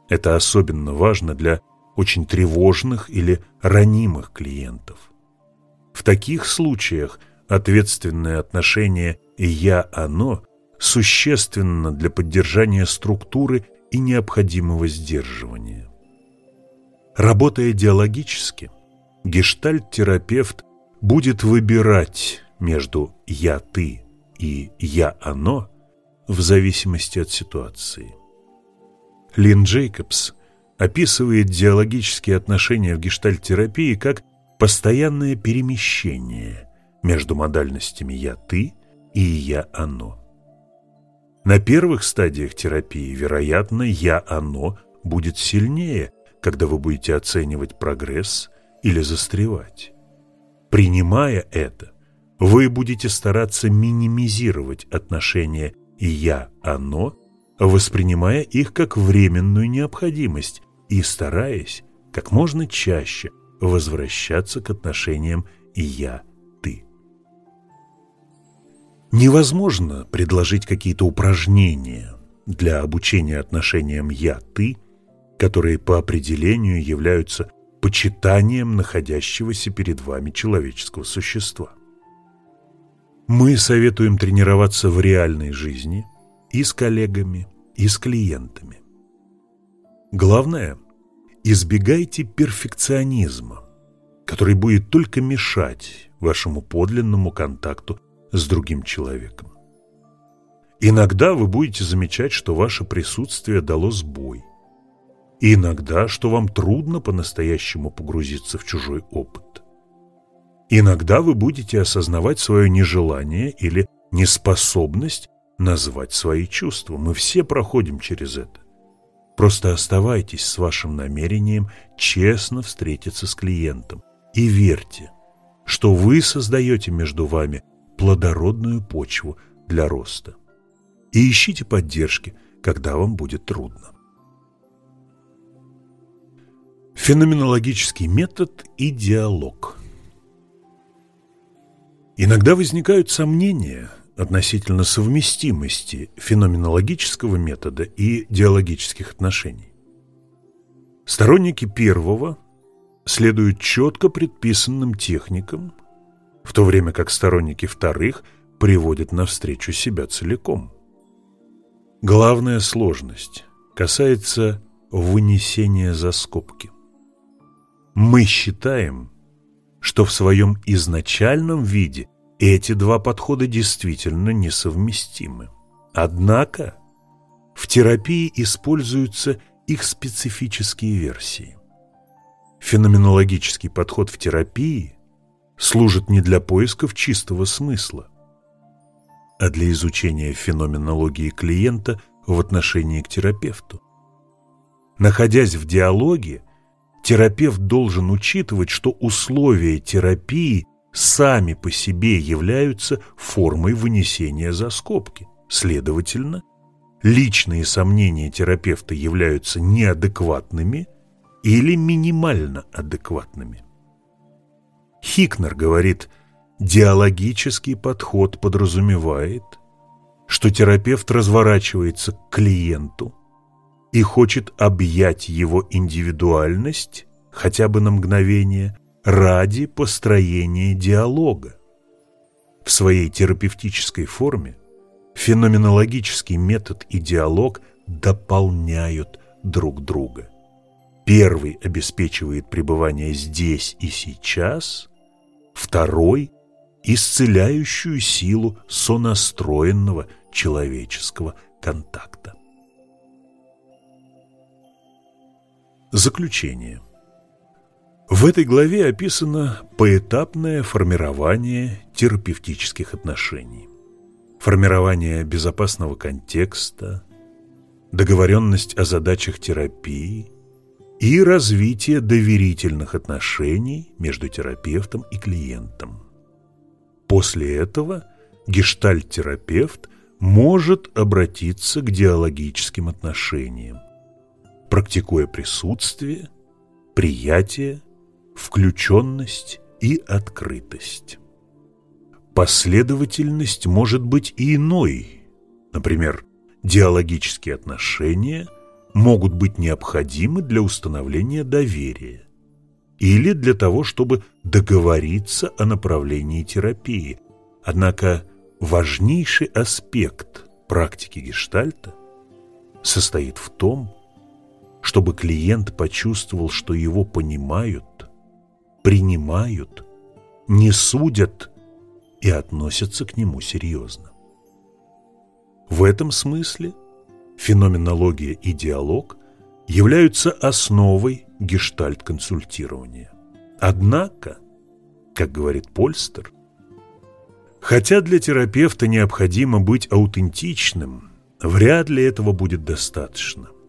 A: Это особенно важно для очень тревожных или ранимых клиентов. В таких случаях ответственное отношение «я-оно» существенно для поддержания структуры и необходимого сдерживания. Работая диалогически, гештальт-терапевт будет выбирать между «я-ты» и «я-оно» в зависимости от ситуации. Лин Джейкобс описывает диалогические отношения в гештальт-терапии как постоянное перемещение между модальностями «я-ты» и «я-оно». На первых стадиях терапии, вероятно, «я-оно» будет сильнее, когда вы будете оценивать прогресс или застревать. Принимая это, вы будете стараться минимизировать отношения «я-оно», воспринимая их как временную необходимость и стараясь как можно чаще возвращаться к отношениям «я-оно». Невозможно предложить какие-то упражнения для обучения отношениям «я-ты», которые по определению являются почитанием находящегося перед вами человеческого существа. Мы советуем тренироваться в реальной жизни и с коллегами, и с клиентами. Главное – избегайте перфекционизма, который будет только мешать вашему подлинному контакту с другим человеком. Иногда вы будете замечать, что ваше присутствие дало сбой. и иногда, что вам трудно по-настоящему погрузиться в чужой опыт. Иногда вы будете осознавать свое нежелание или неспособность назвать свои чувства. Мы все проходим через это. Просто оставайтесь с вашим намерением честно встретиться с клиентом и верьте, что вы создаете между вами плодородную почву для роста. И ищите поддержки, когда вам будет трудно. Феноменологический метод и диалог. Иногда возникают сомнения относительно совместимости феноменологического метода и диалогических отношений. Сторонники первого следуют четко предписанным техникам, в то время как сторонники вторых приводят навстречу себя целиком. Главная сложность касается вынесения за скобки. Мы считаем, что в своем изначальном виде эти два подхода действительно несовместимы. Однако в терапии используются их специфические версии. Феноменологический подход в терапии служит не для поисков чистого смысла, а для изучения феноменологии клиента в отношении к терапевту. Находясь в диалоге, терапевт должен учитывать, что условия терапии сами по себе являются формой вынесения за скобки. Следовательно, личные сомнения терапевта являются неадекватными или минимально адекватными. Хикнер говорит, диалогический подход подразумевает, что терапевт разворачивается к клиенту, и хочет объять его индивидуальность хотя бы на мгновение ради построения диалога. В своей терапевтической форме феноменологический метод и диалог дополняют друг друга. Первый обеспечивает пребывание здесь и сейчас, второй – исцеляющую силу сонастроенного человеческого контакта. Заключение. В этой главе описано поэтапное формирование терапевтических отношений. Формирование безопасного контекста, договоренность о задачах терапии и развитие доверительных отношений между терапевтом и клиентом. После этого гештальт-терапевт может обратиться к диалогическим отношениям, практикуя присутствие, приятие, включенность и открытость. Последовательность может быть и иной. Например, диалогические отношения могут быть необходимы для установления доверия или для того, чтобы договориться о направлении терапии. Однако важнейший аспект практики гештальта состоит в том, чтобы клиент почувствовал, что его понимают, принимают, не судят и относятся к нему серьезно. В этом смысле феноменология и диалог являются основой гештальт-консультирования. Однако, как говорит Польстер, хотя для терапевта необходимо быть аутентичным, вряд ли этого будет достаточно –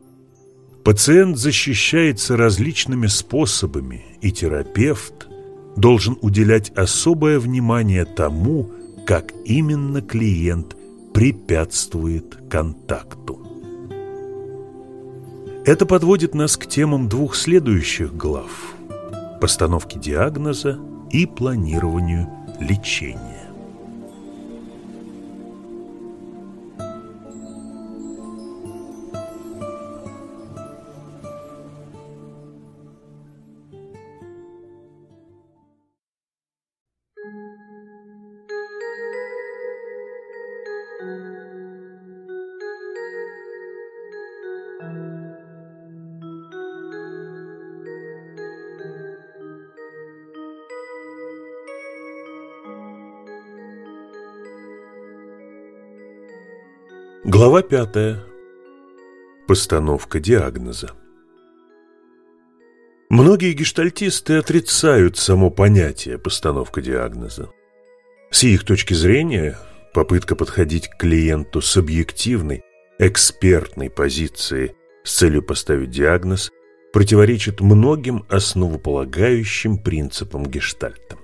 A: Пациент защищается различными способами, и терапевт должен уделять особое внимание тому, как именно клиент препятствует контакту. Это подводит нас к темам двух следующих глав – постановке диагноза и планированию лечения. Глава пятая. Постановка диагноза. Многие гештальтисты отрицают само понятие постановка диагноза. С их точки зрения, попытка подходить к клиенту с объективной, экспертной позиции с целью поставить диагноз противоречит многим основополагающим принципам гештальта.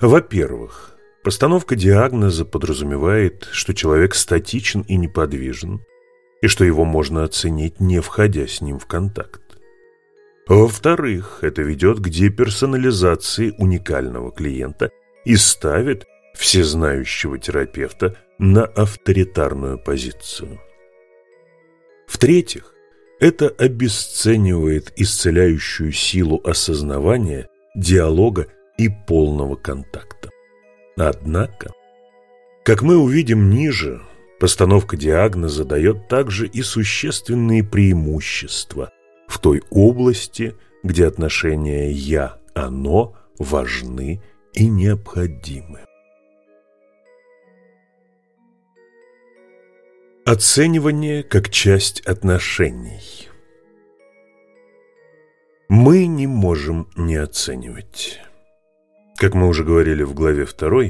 A: Во-первых, постановка диагноза подразумевает, что человек статичен и неподвижен, и что его можно оценить, не входя с ним в контакт. Во-вторых, это ведет к деперсонализации уникального клиента и ставит всезнающего терапевта на авторитарную позицию. В-третьих, это обесценивает исцеляющую силу осознавания, диалога и полного контакта. Однако, как мы увидим ниже, постановка диагноза дает также и существенные преимущества в той области, где отношения «я-оно» важны и необходимы. Оценивание как часть отношений Мы не можем не оценивать. Как мы уже говорили в главе 2,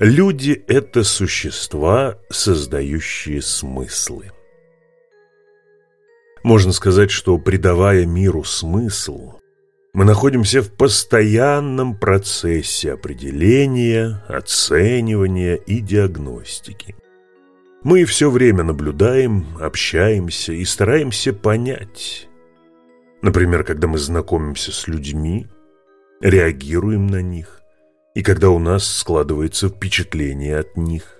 A: люди – это существа, создающие смыслы. Можно сказать, что придавая миру смысл, мы находимся в постоянном процессе определения, оценивания и диагностики. Мы все время наблюдаем, общаемся и стараемся понять. Например, когда мы знакомимся с людьми, реагируем на них, и когда у нас складывается впечатление от них.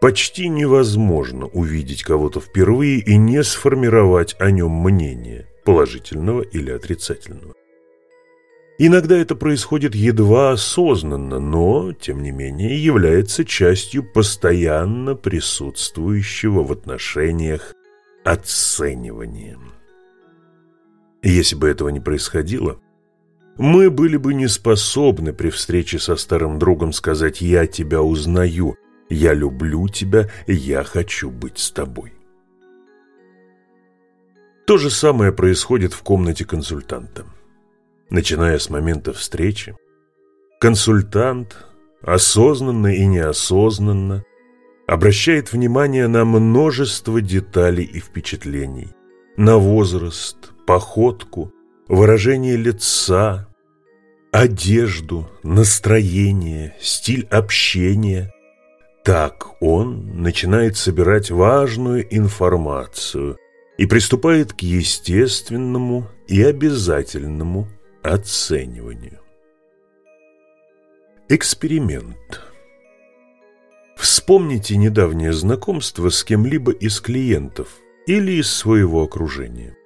A: Почти невозможно увидеть кого-то впервые и не сформировать о нем мнение, положительного или отрицательного. Иногда это происходит едва осознанно, но, тем не менее, является частью постоянно присутствующего в отношениях оценивания. Если бы этого не происходило, мы были бы не способны при встрече со старым другом сказать «я тебя узнаю», я люблю тебя, я хочу быть с тобой. То же самое происходит в комнате консультанта. Начиная с момента встречи, консультант осознанно и неосознанно обращает внимание на множество деталей и впечатлений, на возраст, походку, выражение лица, одежду, настроение, стиль общения, так он начинает собирать важную информацию и приступает к естественному и обязательному оцениванию. Эксперимент. Вспомните недавнее знакомство с кем-либо из клиентов или из своего окружения.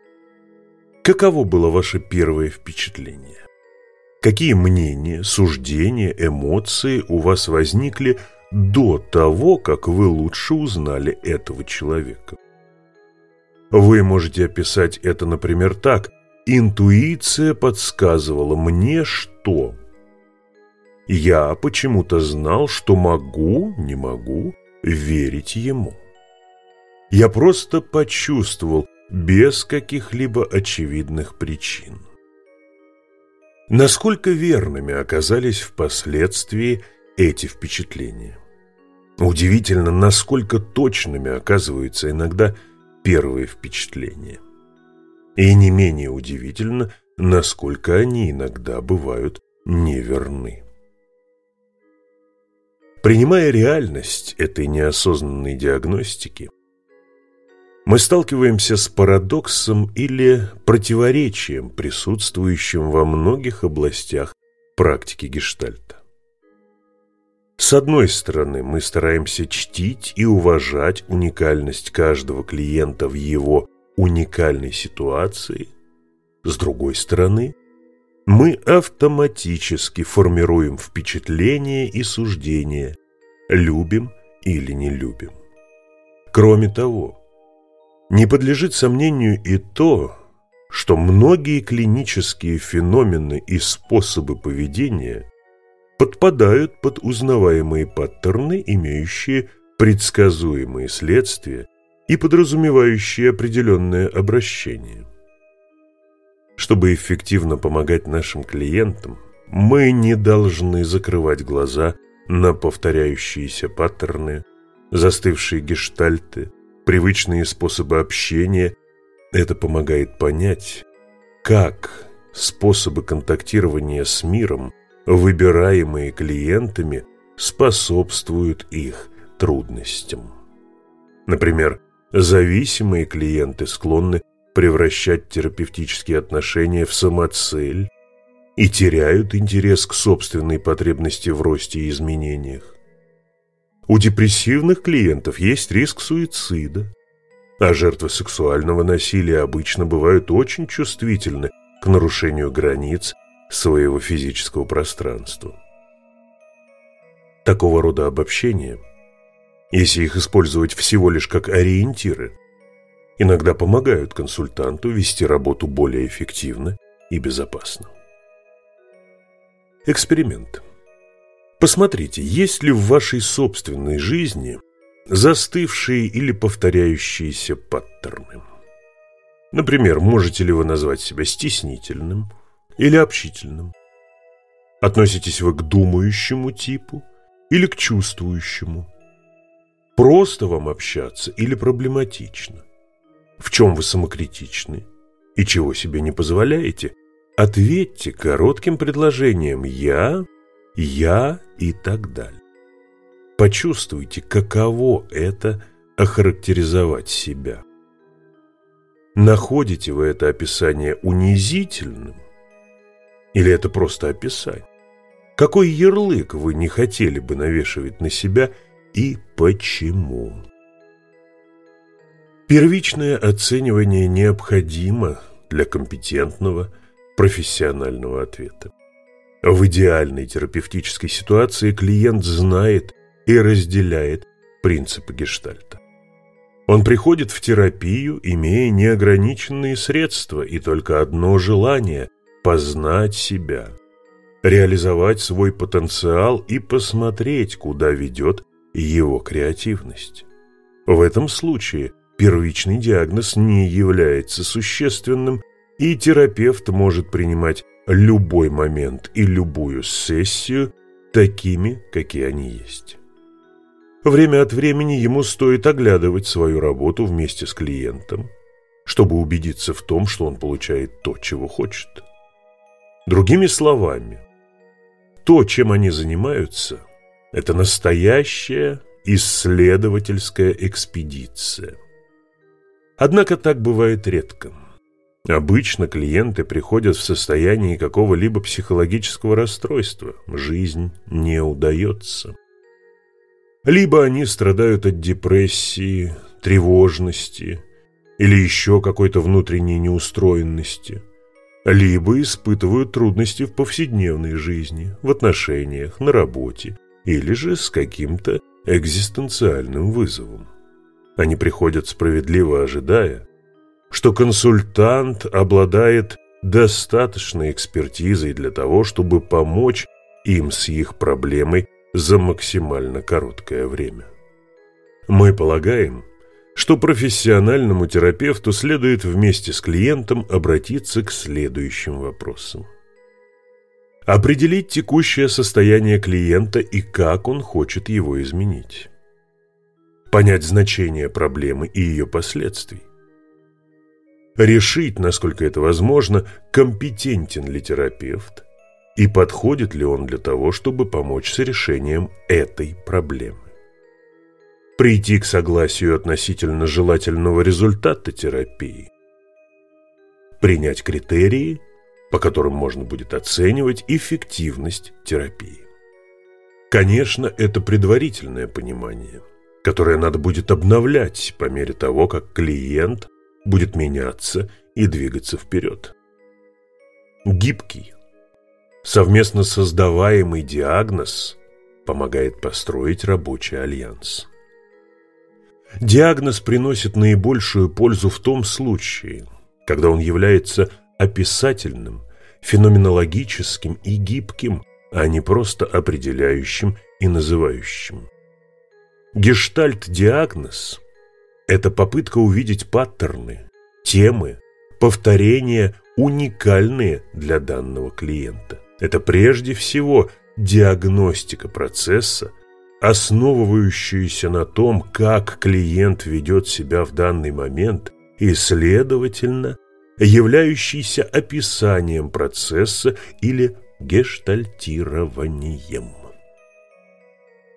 A: Каково было ваше первое впечатление? Какие мнения, суждения, эмоции у вас возникли – до того, как вы лучше узнали этого человека. Вы можете описать это, например, так. Интуиция подсказывала мне, что... Я почему-то знал, что могу, не могу верить ему. Я просто почувствовал без каких-либо очевидных причин. Насколько верными оказались впоследствии эти впечатления. Удивительно, насколько точными оказываются иногда первые впечатления. И не менее удивительно, насколько они иногда бывают неверны. Принимая реальность этой неосознанной диагностики, мы сталкиваемся с парадоксом или противоречием, присутствующим во многих областях практики гештальта. С одной стороны, мы стараемся чтить и уважать уникальность каждого клиента в его уникальной ситуации. С другой стороны, мы автоматически формируем впечатления и суждения, любим или не любим. Кроме того, не подлежит сомнению и то, что многие клинические феномены и способы поведения подпадают под узнаваемые паттерны, имеющие предсказуемые следствия и подразумевающие определенное обращение. Чтобы эффективно помогать нашим клиентам, мы не должны закрывать глаза на повторяющиеся паттерны, застывшие гештальты, привычные способы общения. Это помогает понять, как способы контактирования с миром, выбираемые клиентами, способствуют их трудностям. Например, зависимые клиенты склонны превращать терапевтические отношения в самоцель и теряют интерес к собственной потребности в росте и изменениях. У депрессивных клиентов есть риск суицида, а жертвы сексуального насилия обычно бывают очень чувствительны к нарушению границ своего физического пространства. Такого рода обобщения, если их использовать всего лишь как ориентиры, иногда помогают консультанту вести работу более эффективно и безопасно. Эксперимент. Посмотрите, есть ли в вашей собственной жизни застывшие или повторяющиеся паттерны. Например, можете ли вы назвать себя стеснительным или общительным? Относитесь вы к думающему типу или к чувствующему? Просто вам общаться или проблематично? В чем вы самокритичны и чего себе не позволяете? Ответьте коротким предложением «я», «я» и так далее. Почувствуйте, каково это охарактеризовать себя. Находите вы это описание унизительным? Или это просто описание? Какой ярлык вы не хотели бы навешивать на себя и почему? Первичное оценивание необходимо для компетентного профессионального ответа. В идеальной терапевтической ситуации клиент знает и разделяет принципы гештальта. Он приходит в терапию, имея неограниченные средства и только одно желание – познать себя, реализовать свой потенциал и посмотреть, куда ведет его креативность. В этом случае – первичный диагноз не является существенным, и терапевт может принимать любой момент и любую сессию такими, какие они есть. Время от времени ему стоит оглядывать свою работу вместе с клиентом, чтобы убедиться в том, что он получает то, чего хочет. Другими словами, то, чем они занимаются, это настоящая исследовательская экспедиция – Однако так бывает редко. Обычно клиенты приходят в состоянии какого-либо психологического расстройства. Жизнь не удается. Либо они страдают от депрессии, тревожности или еще какой-то внутренней неустроенности, либо испытывают трудности в повседневной жизни, в отношениях, на работе или же с каким-то экзистенциальным вызовом. Они приходят справедливо ожидая, что консультант обладает достаточной экспертизой для того, чтобы помочь им с их проблемой за максимально короткое время. Мы полагаем, что профессиональному терапевту следует вместе с клиентом обратиться к следующим вопросам. Определить текущее состояние клиента и как он хочет его изменить понять значение проблемы и ее последствий. Решить, насколько это возможно, компетентен ли терапевт и подходит ли он для того, чтобы помочь с решением этой проблемы. Прийти к согласию относительно желательного результата терапии. Принять критерии, по которым можно будет оценивать эффективность терапии. Конечно, это предварительное понимание – которое надо будет обновлять по мере того, как клиент будет меняться и двигаться вперед. Гибкий, совместно создаваемый диагноз помогает построить рабочий альянс. Диагноз приносит наибольшую пользу в том случае, когда он является описательным, феноменологическим и гибким, а не просто определяющим и называющим. Гештальт-диагноз – это попытка увидеть паттерны, темы, повторения уникальные для данного клиента. Это прежде всего диагностика процесса, основывающаяся на том, как клиент ведет себя в данный момент и, следовательно, являющийся описанием процесса или гештальтированием.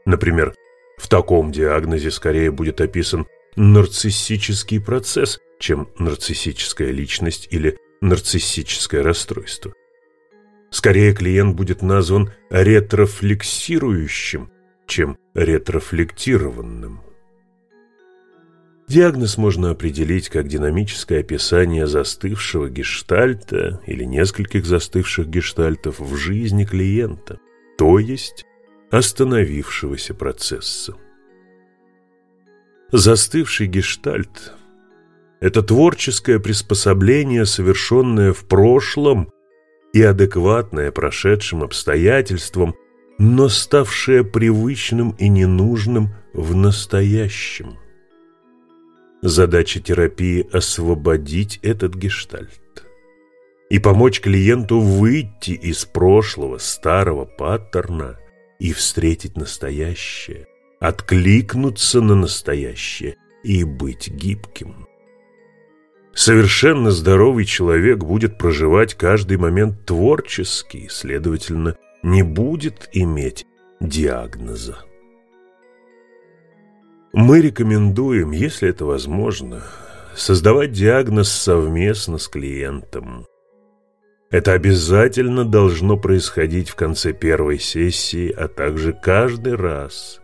A: Например, в таком диагнозе скорее будет описан нарциссический процесс, чем нарциссическая личность или нарциссическое расстройство. Скорее клиент будет назван ретрофлексирующим, чем ретрофлектированным. Диагноз можно определить как динамическое описание застывшего гештальта или нескольких застывших гештальтов в жизни клиента, то есть остановившегося процесса. Застывший гештальт – это творческое приспособление, совершенное в прошлом и адекватное прошедшим обстоятельствам, но ставшее привычным и ненужным в настоящем. Задача терапии – освободить этот гештальт и помочь клиенту выйти из прошлого старого паттерна и встретить настоящее, откликнуться на настоящее и быть гибким. Совершенно здоровый человек будет проживать каждый момент творчески, следовательно, не будет иметь диагноза. Мы рекомендуем, если это возможно, создавать диагноз совместно с клиентом. Это обязательно должно происходить в конце первой сессии, а также каждый раз,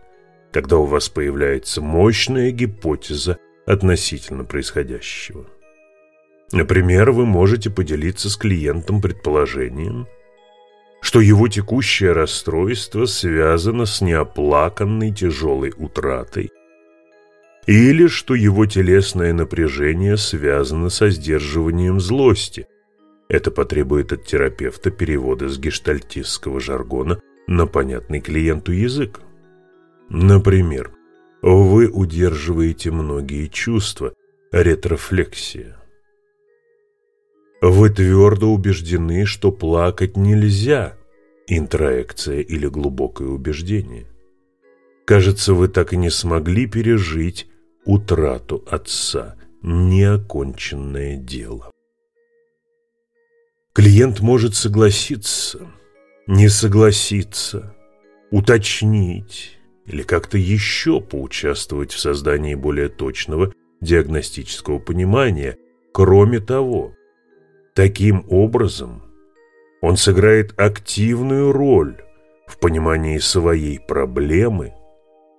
A: когда у вас появляется мощная гипотеза относительно происходящего. Например, вы можете поделиться с клиентом предположением, что его текущее расстройство связано с неоплаканной тяжелой утратой, или что его телесное напряжение связано со сдерживанием злости. Это потребует от терапевта перевода с гештальтистского жаргона на понятный клиенту язык. Например, вы удерживаете многие чувства, ретрофлексия. Вы твердо убеждены, что плакать нельзя, интроекция или глубокое убеждение. Кажется, вы так и не смогли пережить утрату отца, неоконченное дело. Клиент может согласиться, не согласиться, уточнить или как-то еще поучаствовать в создании более точного диагностического понимания. Кроме того, таким образом он сыграет активную роль в понимании своей проблемы,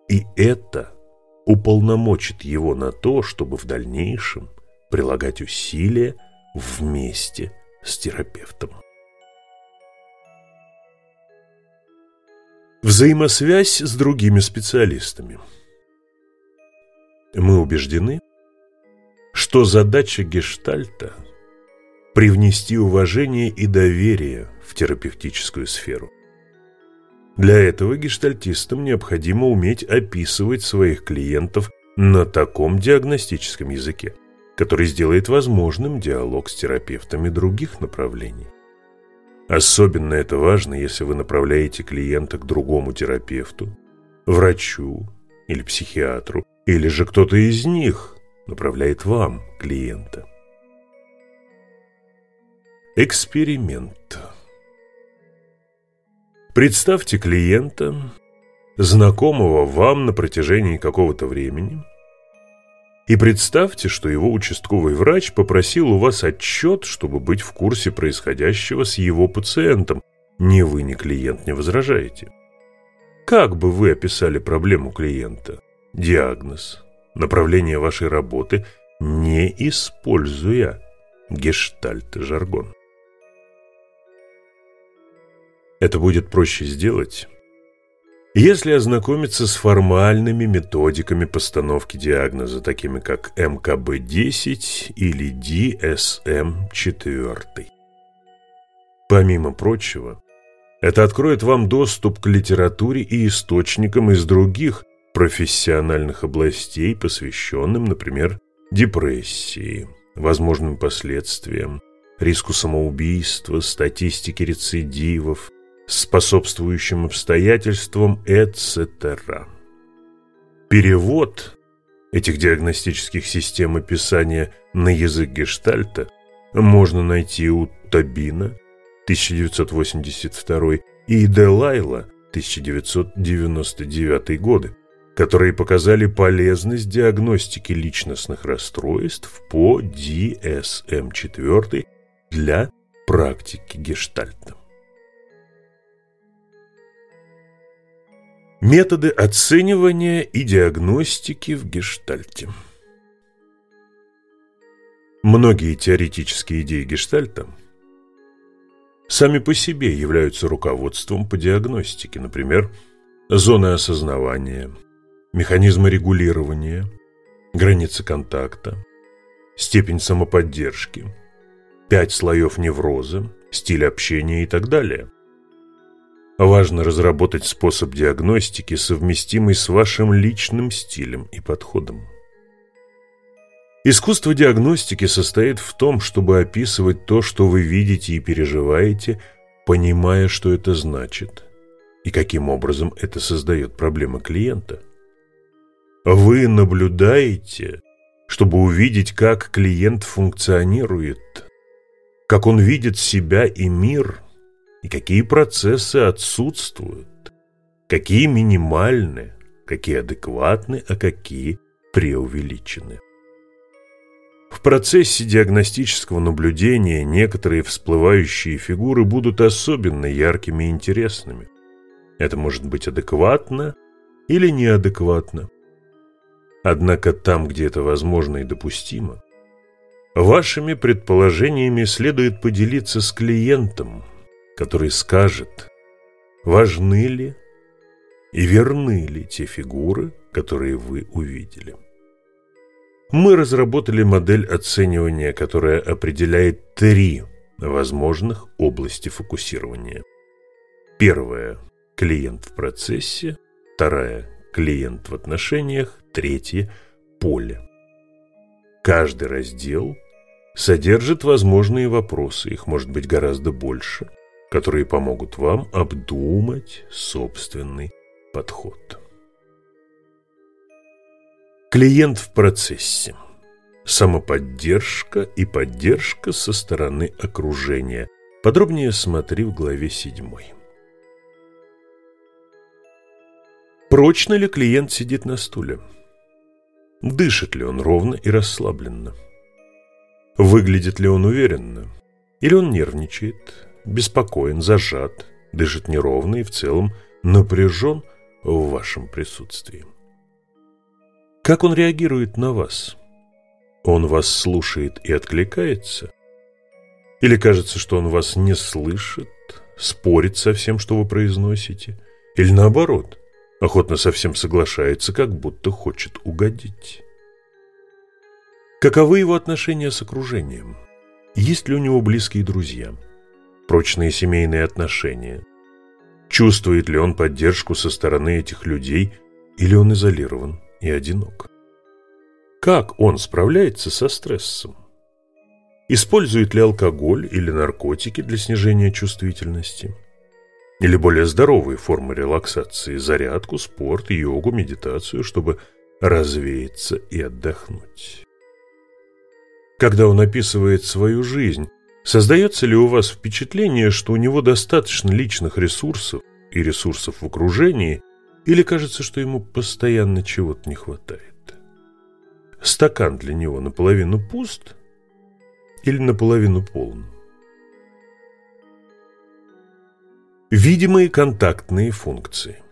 A: и это – уполномочит его на то, чтобы в дальнейшем прилагать усилия вместе с терапевтом. Взаимосвязь с другими специалистами. Мы убеждены, что задача гештальта – привнести уважение и доверие в терапевтическую сферу. Для этого гештальтистам необходимо уметь описывать своих клиентов на таком диагностическом языке, который сделает возможным диалог с терапевтами других направлений. Особенно это важно, если вы направляете клиента к другому терапевту, врачу или психиатру, или же кто-то из них направляет вам клиента. Эксперимент. Представьте клиента, знакомого вам на протяжении какого-то времени, и представьте, что его участковый врач попросил у вас отчет, чтобы быть в курсе происходящего с его пациентом. Ни вы, ни клиент не возражаете. Как бы вы описали проблему клиента, диагноз, направление вашей работы, не используя гештальт-жаргон? Это будет проще сделать, если ознакомиться с формальными методиками постановки диагноза, такими как МКБ-10 или DSM-4. Помимо прочего, это откроет вам доступ к литературе и источникам из других профессиональных областей, посвященным, например, депрессии, возможным последствиям, риску самоубийства, статистике рецидивов, способствующим обстоятельствам, etc. Перевод этих диагностических систем описания на язык гештальта можно найти у Табина 1982 и Делайла 1999 годы, которые показали полезность диагностики личностных расстройств по DSM-4 для практики гештальта. Методы оценивания и диагностики в гештальте Многие теоретические идеи гештальта сами по себе являются руководством по диагностике, например, зоны осознавания, механизмы регулирования, границы контакта, степень самоподдержки, пять слоев невроза, стиль общения и так далее. Важно разработать способ диагностики, совместимый с вашим личным стилем и подходом. Искусство диагностики состоит в том, чтобы описывать то, что вы видите и переживаете, понимая, что это значит, и каким образом это создает проблемы клиента. Вы наблюдаете, чтобы увидеть, как клиент функционирует, как он видит себя и мир, и какие процессы отсутствуют, какие минимальны, какие адекватны, а какие преувеличены. В процессе диагностического наблюдения некоторые всплывающие фигуры будут особенно яркими и интересными. Это может быть адекватно или неадекватно. Однако там, где это возможно и допустимо, вашими предположениями следует поделиться с клиентом, который скажет, важны ли и верны ли те фигуры, которые вы увидели. Мы разработали модель оценивания, которая определяет три возможных области фокусирования. Первая – клиент в процессе, вторая – клиент в отношениях, третье – поле. Каждый раздел содержит возможные вопросы, их может быть гораздо больше, которые помогут вам обдумать собственный подход. Клиент в процессе. Самоподдержка и поддержка со стороны окружения. Подробнее смотри в главе 7. Прочно ли клиент сидит на стуле? Дышит ли он ровно и расслабленно? Выглядит ли он уверенно? Или он нервничает, беспокоен, зажат, дышит неровно и в целом напряжен в вашем присутствии? Как он реагирует на вас? Он вас слушает и откликается? Или кажется, что он вас не слышит, спорит со всем, что вы произносите? Или наоборот, охотно со всем соглашается, как будто хочет угодить? Каковы его отношения с окружением? Есть ли у него близкие друзья? Прочные семейные отношения? Чувствует ли он поддержку со стороны этих людей или он изолирован? и одинок. Как он справляется со стрессом? Использует ли алкоголь или наркотики для снижения чувствительности? Или более здоровые формы релаксации – зарядку, спорт, йогу, медитацию, чтобы развеяться и отдохнуть? Когда он описывает свою жизнь, создается ли у вас впечатление, что у него достаточно личных ресурсов и ресурсов в окружении, или кажется, что ему постоянно чего-то не хватает? Стакан для него наполовину пуст или наполовину полон? Видимые контактные функции.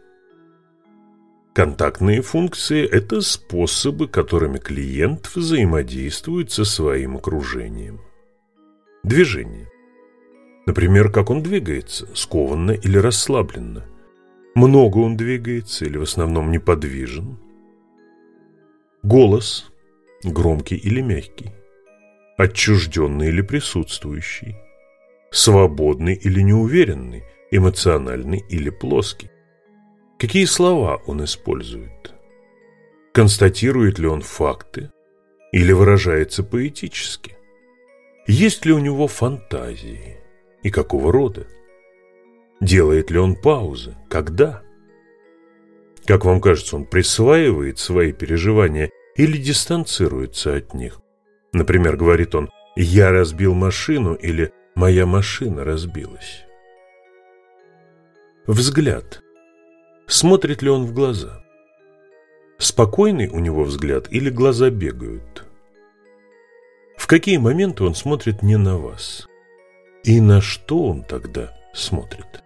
A: Контактные функции – это способы, которыми клиент взаимодействует со своим окружением. Движение. Например, как он двигается, скованно или расслабленно – много он двигается или в основном неподвижен? Голос громкий или мягкий? Отчужденный или присутствующий? Свободный или неуверенный? Эмоциональный или плоский? Какие слова он использует? Констатирует ли он факты или выражается поэтически? Есть ли у него фантазии и какого рода? Делает ли он паузы? Когда? Как вам кажется, он присваивает свои переживания или дистанцируется от них? Например, говорит он «я разбил машину» или «моя машина разбилась». Взгляд. Смотрит ли он в глаза? Спокойный у него взгляд или глаза бегают? В какие моменты он смотрит не на вас? И на что он тогда смотрит?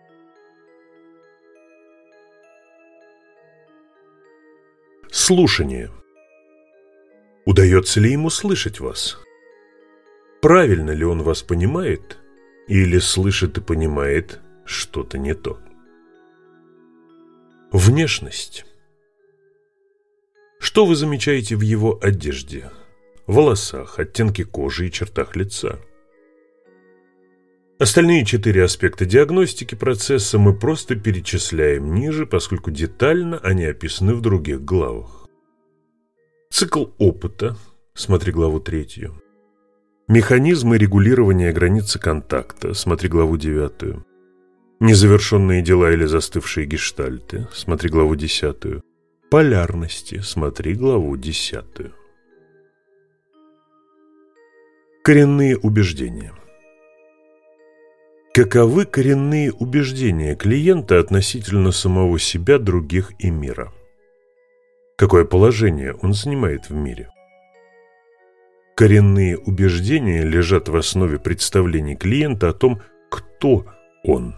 A: Слушание. Удается ли ему слышать вас? Правильно ли он вас понимает? Или слышит и понимает что-то не то? Внешность. Что вы замечаете в его одежде, волосах, оттенке кожи и чертах лица? Остальные четыре аспекта диагностики процесса мы просто перечисляем ниже, поскольку детально они описаны в других главах. Цикл опыта, смотри главу третью. Механизмы регулирования границы контакта, смотри главу девятую. Незавершенные дела или застывшие гештальты, смотри главу десятую. Полярности, смотри главу десятую. Коренные убеждения. Каковы коренные убеждения клиента относительно самого себя, других и мира? Какое положение он занимает в мире? Коренные убеждения лежат в основе представлений клиента о том, кто он.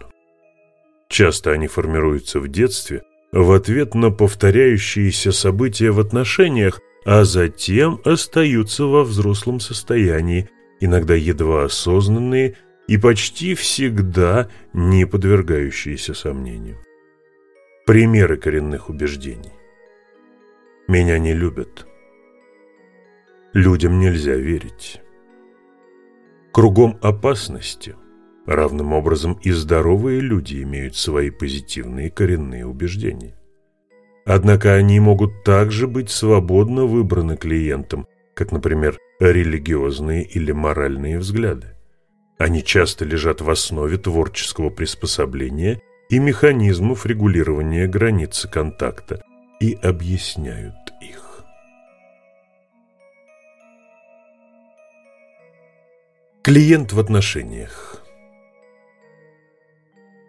A: Часто они формируются в детстве в ответ на повторяющиеся события в отношениях, а затем остаются во взрослом состоянии, иногда едва осознанные и почти всегда не подвергающиеся сомнению. Примеры коренных убеждений. Меня не любят. Людям нельзя верить. Кругом опасности. Равным образом и здоровые люди имеют свои позитивные коренные убеждения. Однако они могут также быть свободно выбраны клиентом, как, например, религиозные или моральные взгляды. Они часто лежат в основе творческого приспособления и механизмов регулирования границы контакта и объясняют их. Клиент в отношениях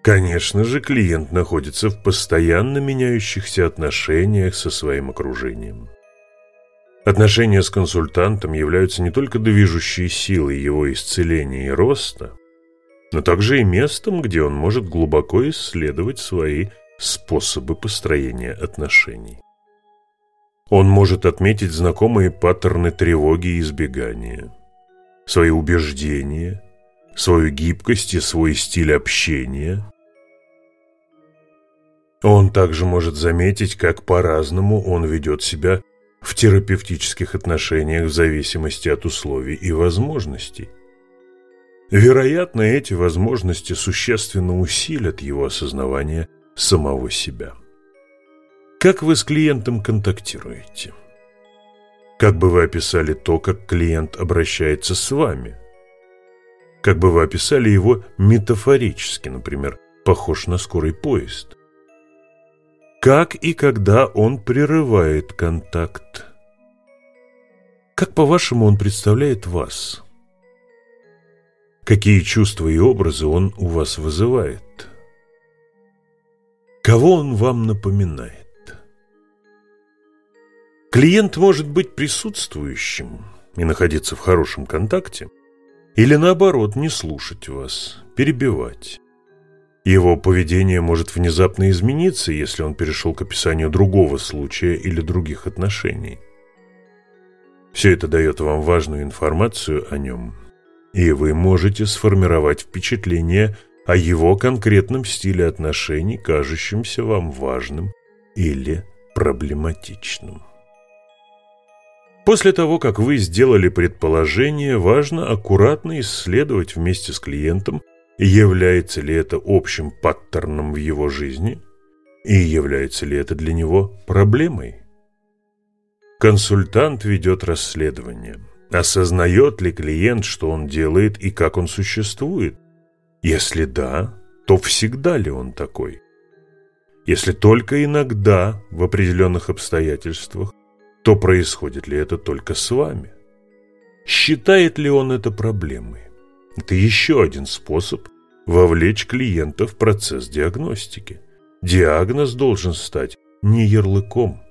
A: Конечно же, клиент находится в постоянно меняющихся отношениях со своим окружением. Отношения с консультантом являются не только движущей силой его исцеления и роста, но также и местом, где он может глубоко исследовать свои способы построения отношений. Он может отметить знакомые паттерны тревоги и избегания, свои убеждения, свою гибкость и свой стиль общения, он также может заметить, как по-разному он ведет себя в терапевтических отношениях в зависимости от условий и возможностей. Вероятно, эти возможности существенно усилят его осознавание самого себя. Как вы с клиентом контактируете? Как бы вы описали то, как клиент обращается с вами? Как бы вы описали его метафорически, например, похож на скорый поезд? Как и когда он прерывает контакт. Как, по-вашему, он представляет вас? Какие чувства и образы он у вас вызывает? Кого он вам напоминает? Клиент может быть присутствующим и находиться в хорошем контакте, или наоборот не слушать вас, перебивать. Его поведение может внезапно измениться, если он перешел к описанию другого случая или других отношений. Все это дает вам важную информацию о нем, и вы можете сформировать впечатление о его конкретном стиле отношений, кажущемся вам важным или проблематичным. После того, как вы сделали предположение, важно аккуратно исследовать вместе с клиентом Является ли это общим паттерном в его жизни? И является ли это для него проблемой? Консультант ведет расследование. Осознает ли клиент, что он делает и как он существует? Если да, то всегда ли он такой? Если только иногда, в определенных обстоятельствах, то происходит ли это только с вами? Считает ли он это проблемой? Это еще один способ вовлечь клиента в процесс диагностики. Диагноз должен стать не ярлыком,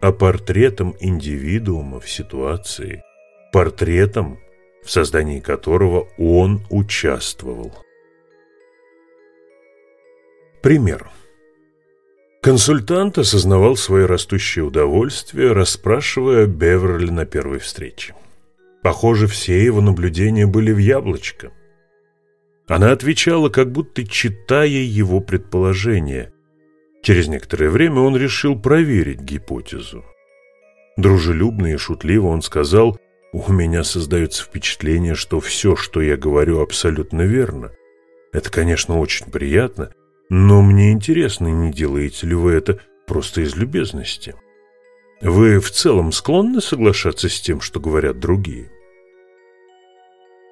A: а портретом индивидуума в ситуации, портретом, в создании которого он участвовал. Пример. Консультант осознавал свое растущее удовольствие, расспрашивая Беверли на первой встрече. Похоже, все его наблюдения были в яблочко. Она отвечала, как будто читая его предположение. Через некоторое время он решил проверить гипотезу. Дружелюбно и шутливо он сказал, «У меня создается впечатление, что все, что я говорю, абсолютно верно. Это, конечно, очень приятно, но мне интересно, не делаете ли вы это просто из любезности. Вы в целом склонны соглашаться с тем, что говорят другие?»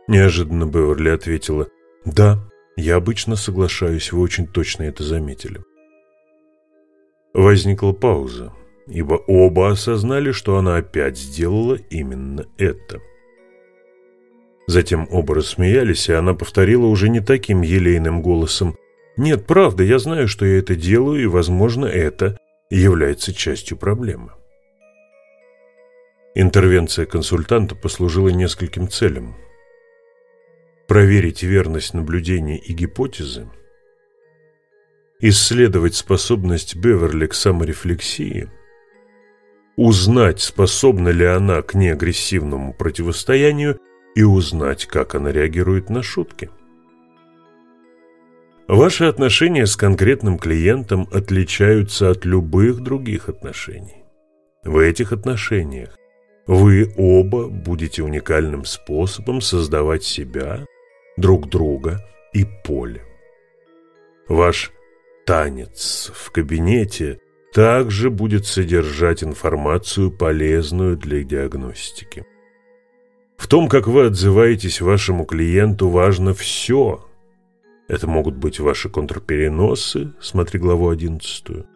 A: Неожиданно Беверли ответила, «Да, я обычно соглашаюсь, вы очень точно это заметили». Возникла пауза, ибо оба осознали, что она опять сделала именно это. Затем оба рассмеялись, и она повторила уже не таким елейным голосом, «Нет, правда, я знаю, что я это делаю, и, возможно, это является частью проблемы». Интервенция консультанта послужила нескольким целям. Проверить верность наблюдения и гипотезы, исследовать способность Беверли к саморефлексии, узнать, способна ли она к неагрессивному противостоянию и узнать, как она реагирует на шутки. Ваши отношения с конкретным клиентом отличаются от любых других отношений. В этих отношениях вы оба будете уникальным способом создавать себя, друг друга и поле. Ваш танец в кабинете также будет содержать информацию, полезную для диагностики. В том, как вы отзываетесь вашему клиенту, важно все – это могут быть ваши контрпереносы, смотри главу 11.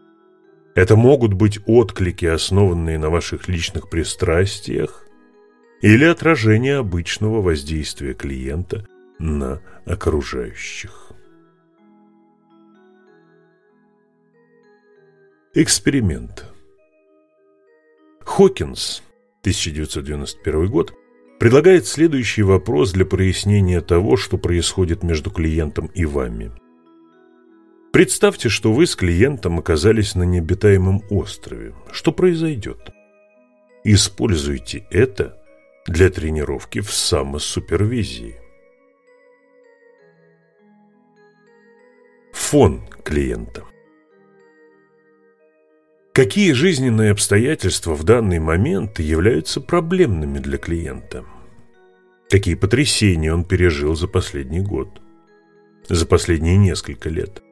A: Это могут быть отклики, основанные на ваших личных пристрастиях, или отражение обычного воздействия клиента на окружающих. Эксперимент. Хокинс, 1991 год, предлагает следующий вопрос для прояснения того, что происходит между клиентом и вами. Представьте, что вы с клиентом оказались на необитаемом острове. Что произойдет? Используйте это для тренировки в самосупервизии. Фон клиента Какие жизненные обстоятельства в данный момент являются проблемными для клиента? Какие потрясения он пережил за последний год? За последние несколько лет?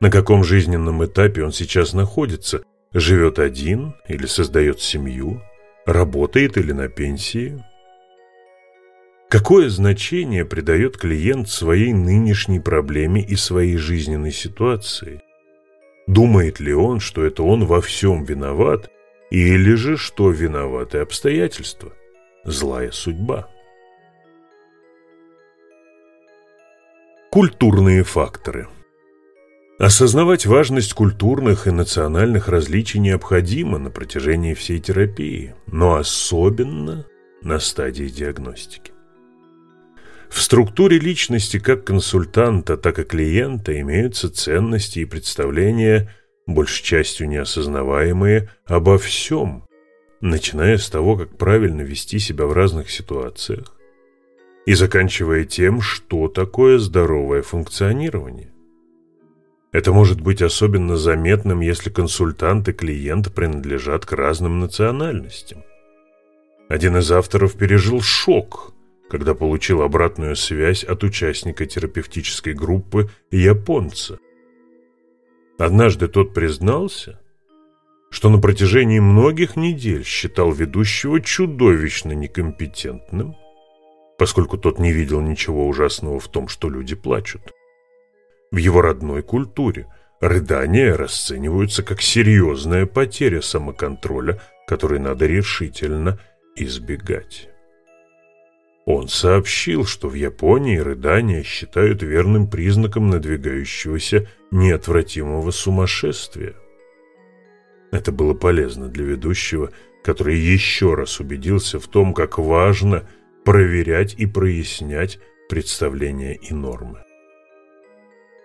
A: На каком жизненном этапе он сейчас находится? Живет один или создает семью? Работает или на пенсии? Какое значение придает клиент своей нынешней проблеме и своей жизненной ситуации? Думает ли он, что это он во всем виноват, или же что виноваты обстоятельства, злая судьба? Культурные факторы Осознавать важность культурных и национальных различий необходимо на протяжении всей терапии, но особенно на стадии диагностики. В структуре личности как консультанта, так и клиента имеются ценности и представления, большей частью неосознаваемые, обо всем, начиная с того, как правильно вести себя в разных ситуациях, и заканчивая тем, что такое здоровое функционирование. Это может быть особенно заметным, если консультант и клиент принадлежат к разным национальностям. Один из авторов пережил шок – когда получил обратную связь от участника терапевтической группы японца. Однажды тот признался, что на протяжении многих недель считал ведущего чудовищно некомпетентным, поскольку тот не видел ничего ужасного в том, что люди плачут. В его родной культуре рыдания расцениваются как серьезная потеря самоконтроля, которой надо решительно избегать. Он сообщил, что в Японии рыдания считают верным признаком надвигающегося неотвратимого сумасшествия. Это было полезно для ведущего, который еще раз убедился в том, как важно проверять и прояснять представления и нормы.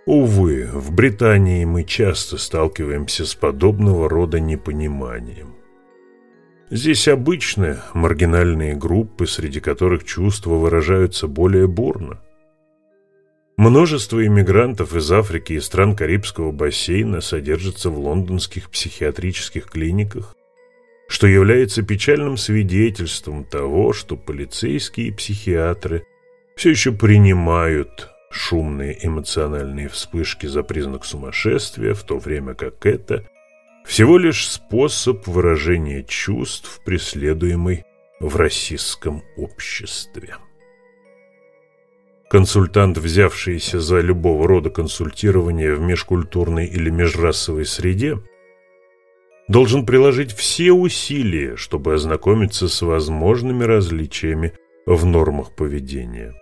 A: Увы, в Британии мы часто сталкиваемся с подобного рода непониманием. Здесь обычные маргинальные группы, среди которых чувства выражаются более бурно. Множество иммигрантов из Африки и стран Карибского бассейна содержатся в лондонских психиатрических клиниках, что является печальным свидетельством того, что полицейские и психиатры все еще принимают шумные эмоциональные вспышки за признак сумасшествия, в то время как это – всего лишь способ выражения чувств, преследуемый в российском обществе. Консультант, взявшийся за любого рода консультирование в межкультурной или межрасовой среде, должен приложить все усилия, чтобы ознакомиться с возможными различиями в нормах поведения.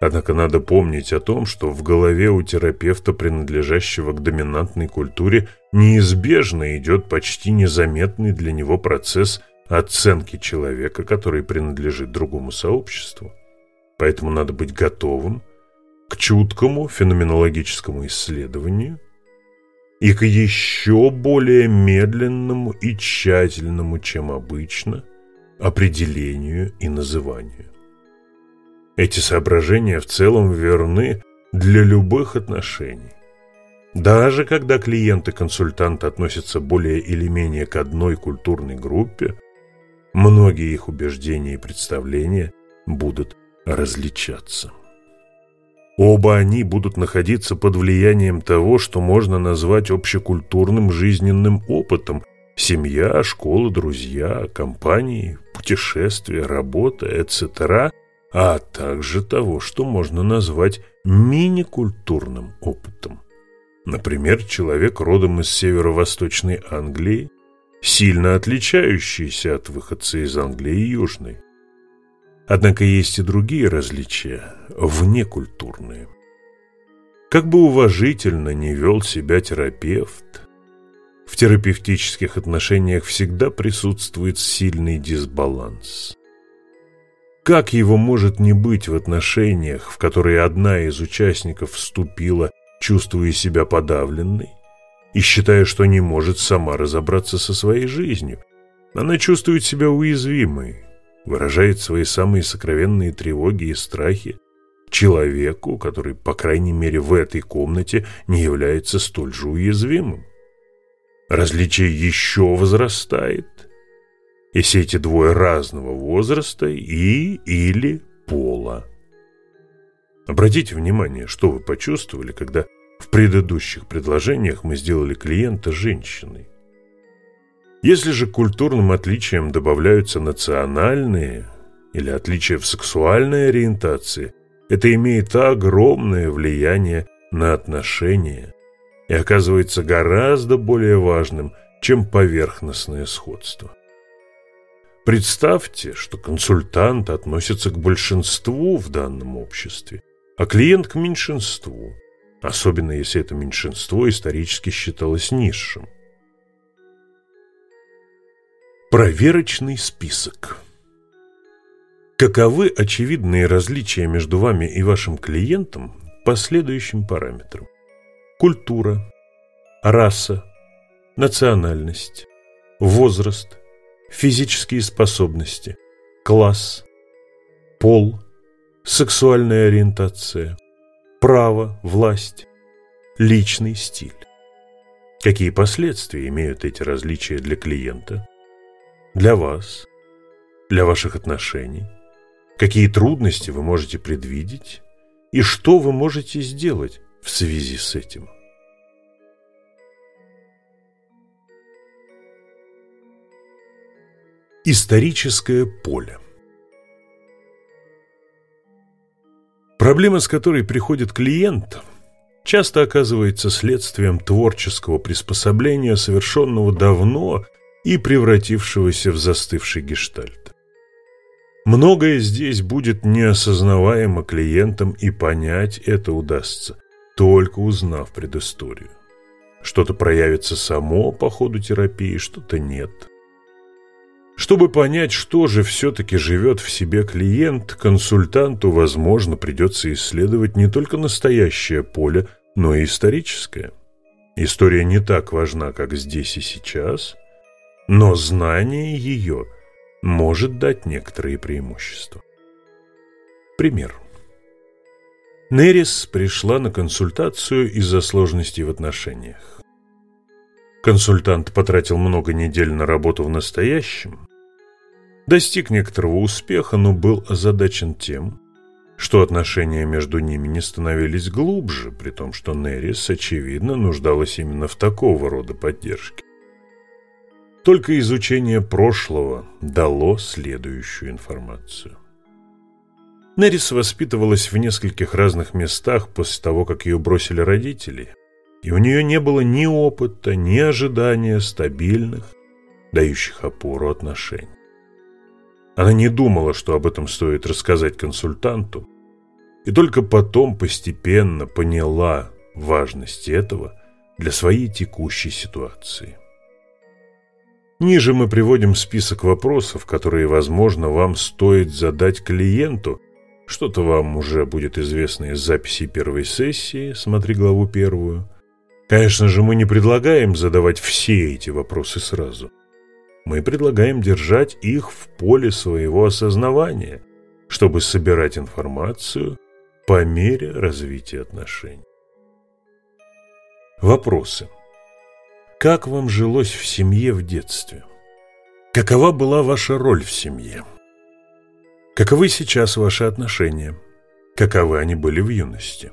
A: Однако надо помнить о том, что в голове у терапевта, принадлежащего к доминантной культуре, неизбежно идет почти незаметный для него процесс оценки человека, который принадлежит другому сообществу. Поэтому надо быть готовым к чуткому феноменологическому исследованию и к еще более медленному и тщательному, чем обычно, определению и называнию. Эти соображения в целом верны для любых отношений. Даже когда клиент и консультант относятся более или менее к одной культурной группе, многие их убеждения и представления будут различаться. Оба они будут находиться под влиянием того, что можно назвать общекультурным жизненным опытом – семья, школа, друзья, компании, путешествия, работа, etc., а также того, что можно назвать мини-культурным опытом. Например, человек родом из северо-восточной Англии, сильно отличающийся от выходца из Англии Южной. Однако есть и другие различия, внекультурные. Как бы уважительно не вел себя терапевт, в терапевтических отношениях всегда присутствует сильный дисбаланс. Как его может не быть в отношениях, в которые одна из участников вступила, чувствуя себя подавленной и считая, что не может сама разобраться со своей жизнью? Она чувствует себя уязвимой, выражает свои самые сокровенные тревоги и страхи человеку, который, по крайней мере, в этой комнате не является столь же уязвимым. Различие еще возрастает – если эти двое разного возраста и или пола. Обратите внимание, что вы почувствовали, когда в предыдущих предложениях мы сделали клиента женщиной. Если же к культурным отличиям добавляются национальные или отличия в сексуальной ориентации, это имеет огромное влияние на отношения и оказывается гораздо более важным, чем поверхностное сходство. Представьте, что консультант относится к большинству в данном обществе, а клиент к меньшинству, особенно если это меньшинство исторически считалось низшим. Проверочный список Каковы очевидные различия между вами и вашим клиентом по следующим параметрам? Культура, раса, национальность, возраст, физические способности, класс, пол, сексуальная ориентация, право, власть, личный стиль. Какие последствия имеют эти различия для клиента, для вас, для ваших отношений? Какие трудности вы можете предвидеть? И что вы можете сделать в связи с этим? Историческое поле Проблема, с которой приходит клиент, часто оказывается следствием творческого приспособления, совершенного давно и превратившегося в застывший гештальт. Многое здесь будет неосознаваемо клиентам, и понять это удастся, только узнав предысторию. Что-то проявится само по ходу терапии, что-то нет – чтобы понять, что же все-таки живет в себе клиент, консультанту, возможно, придется исследовать не только настоящее поле, но и историческое. История не так важна, как здесь и сейчас, но знание ее может дать некоторые преимущества. Пример. Нерис пришла на консультацию из-за сложностей в отношениях. Консультант потратил много недель на работу в настоящем, достиг некоторого успеха, но был озадачен тем, что отношения между ними не становились глубже, при том, что Нерис, очевидно, нуждалась именно в такого рода поддержке. Только изучение прошлого дало следующую информацию. Нерис воспитывалась в нескольких разных местах после того, как ее бросили родители, и у нее не было ни опыта, ни ожидания стабильных, дающих опору отношений. Она не думала, что об этом стоит рассказать консультанту, и только потом постепенно поняла важность этого для своей текущей ситуации. Ниже мы приводим список вопросов, которые, возможно, вам стоит задать клиенту. Что-то вам уже будет известно из записи первой сессии, смотри главу первую. Конечно же, мы не предлагаем задавать все эти вопросы сразу мы предлагаем держать их в поле своего осознавания, чтобы собирать информацию по мере развития отношений. Вопросы. Как вам жилось в семье в детстве? Какова была ваша роль в семье? Каковы сейчас ваши отношения? Каковы они были в юности?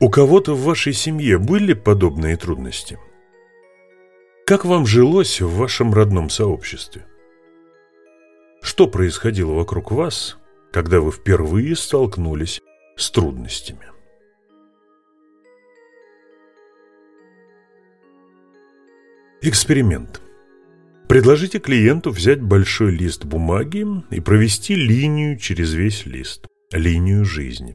A: У кого-то в вашей семье были подобные трудности? Как вам жилось в вашем родном сообществе? Что происходило вокруг вас, когда вы впервые столкнулись с трудностями? Эксперимент. Предложите клиенту взять большой лист бумаги и провести линию через весь лист, линию жизни.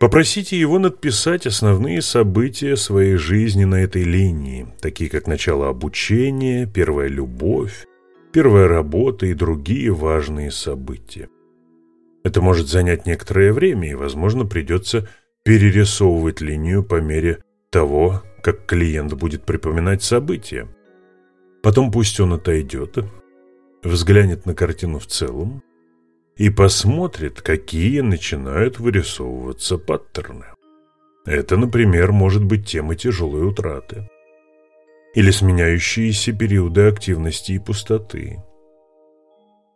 A: Попросите его надписать основные события своей жизни на этой линии, такие как начало обучения, первая любовь, первая работа и другие важные события. Это может занять некоторое время, и, возможно, придется перерисовывать линию по мере того, как клиент будет припоминать события. Потом пусть он отойдет, взглянет на картину в целом, и посмотрит, какие начинают вырисовываться паттерны. Это, например, может быть тема тяжелой утраты или сменяющиеся периоды активности и пустоты.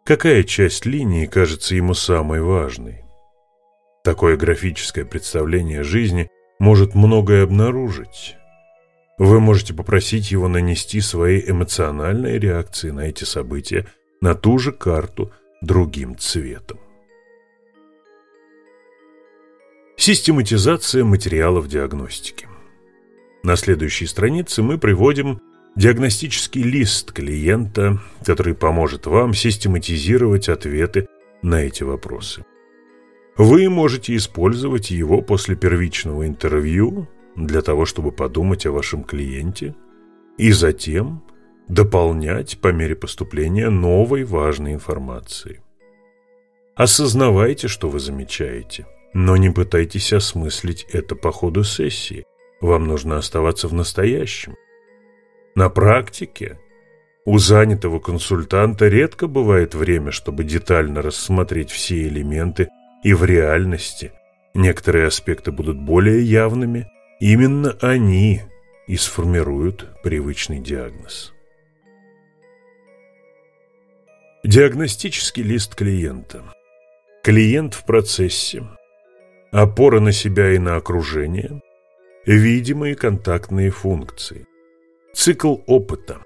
A: Какая часть линии кажется ему самой важной? Такое графическое представление жизни может многое обнаружить. Вы можете попросить его нанести свои эмоциональные реакции на эти события на ту же карту – другим цветом. Систематизация материалов диагностики. На следующей странице мы приводим диагностический лист клиента, который поможет вам систематизировать ответы на эти вопросы. Вы можете использовать его после первичного интервью для того, чтобы подумать о вашем клиенте и затем дополнять по мере поступления новой важной информации. Осознавайте, что вы замечаете, но не пытайтесь осмыслить это по ходу сессии. Вам нужно оставаться в настоящем. На практике у занятого консультанта редко бывает время, чтобы детально рассмотреть все элементы, и в реальности некоторые аспекты будут более явными. Именно они и сформируют привычный диагноз. Диагностический лист клиента. Клиент в процессе. Опора на себя и на окружение. Видимые контактные функции. Цикл опыта.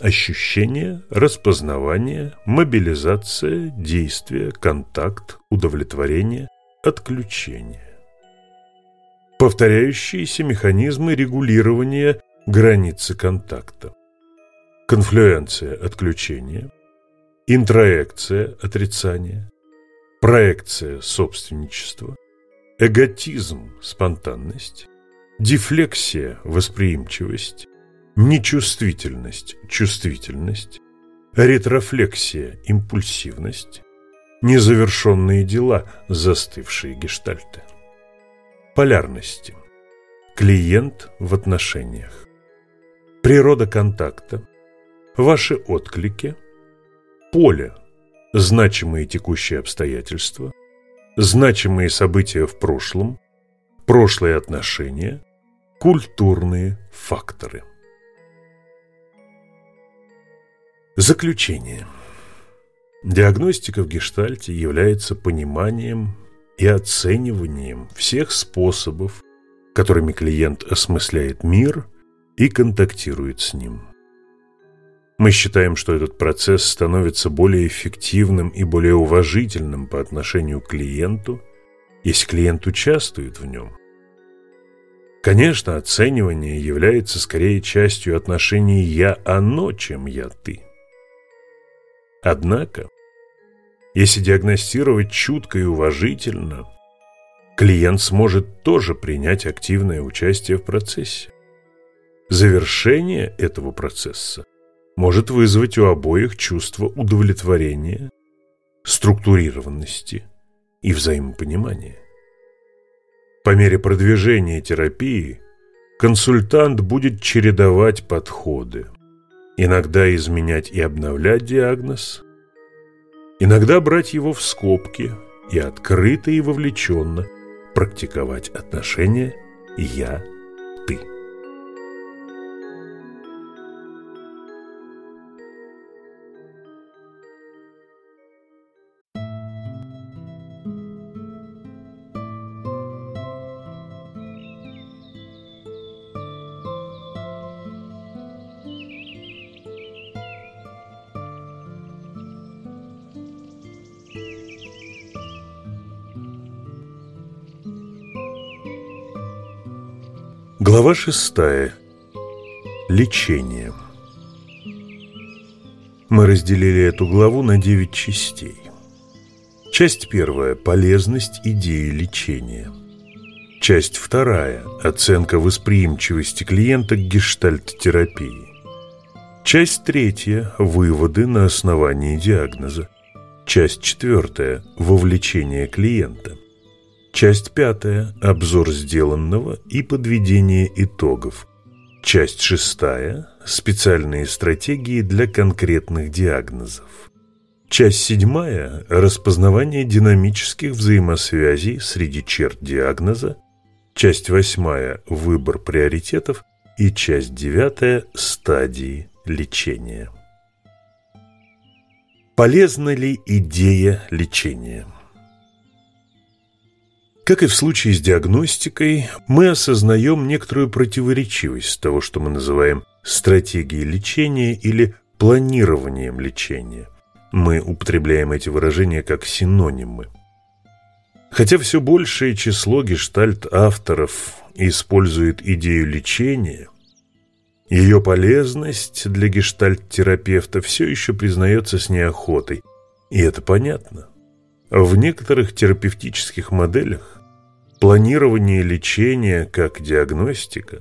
A: ощущение, распознавание, мобилизация, действие, контакт, удовлетворение, отключение. Повторяющиеся механизмы регулирования границы контакта. Конфлюенция отключения, интроекция отрицания, проекция собственничества, эготизм спонтанность, дефлексия восприимчивость, нечувствительность чувствительность, ретрофлексия импульсивность, незавершенные дела застывшие гештальты. Полярности. Клиент в отношениях. Природа контакта. Ваши отклики. Поле. Значимые текущие обстоятельства. Значимые события в прошлом. Прошлые отношения. Культурные факторы. Заключение. Диагностика в гештальте является пониманием и оцениванием всех способов, которыми клиент осмысляет мир и контактирует с ним. Мы считаем, что этот процесс становится более эффективным и более уважительным по отношению к клиенту, если клиент участвует в нем. Конечно, оценивание является скорее частью отношений «я-оно», чем «я-ты». Однако, если диагностировать чутко и уважительно, клиент сможет тоже принять активное участие в процессе. Завершение этого процесса может вызвать у обоих чувство удовлетворения, структурированности и взаимопонимания. По мере продвижения терапии консультант будет чередовать подходы, иногда изменять и обновлять диагноз, иногда брать его в скобки и открыто и вовлеченно практиковать отношения «я-ты». Глава шестая. Лечение. Мы разделили эту главу на девять частей. Часть первая – полезность идеи лечения. Часть вторая – оценка восприимчивости клиента к гештальт-терапии. Часть третья – выводы на основании диагноза. Часть четвертая – вовлечение клиента. Часть пятая. Обзор сделанного и подведение итогов. Часть шестая. Специальные стратегии для конкретных диагнозов. Часть седьмая. Распознавание динамических взаимосвязей среди черт диагноза. Часть восьмая. Выбор приоритетов. И часть девятая. Стадии лечения. Полезна ли идея лечения? Как и в случае с диагностикой, мы осознаем некоторую противоречивость того, что мы называем стратегией лечения или планированием лечения. Мы употребляем эти выражения как синонимы. Хотя все большее число гештальт-авторов использует идею лечения, ее полезность для гештальт-терапевта все еще признается с неохотой, и это понятно. В некоторых терапевтических моделях Планирование лечения как диагностика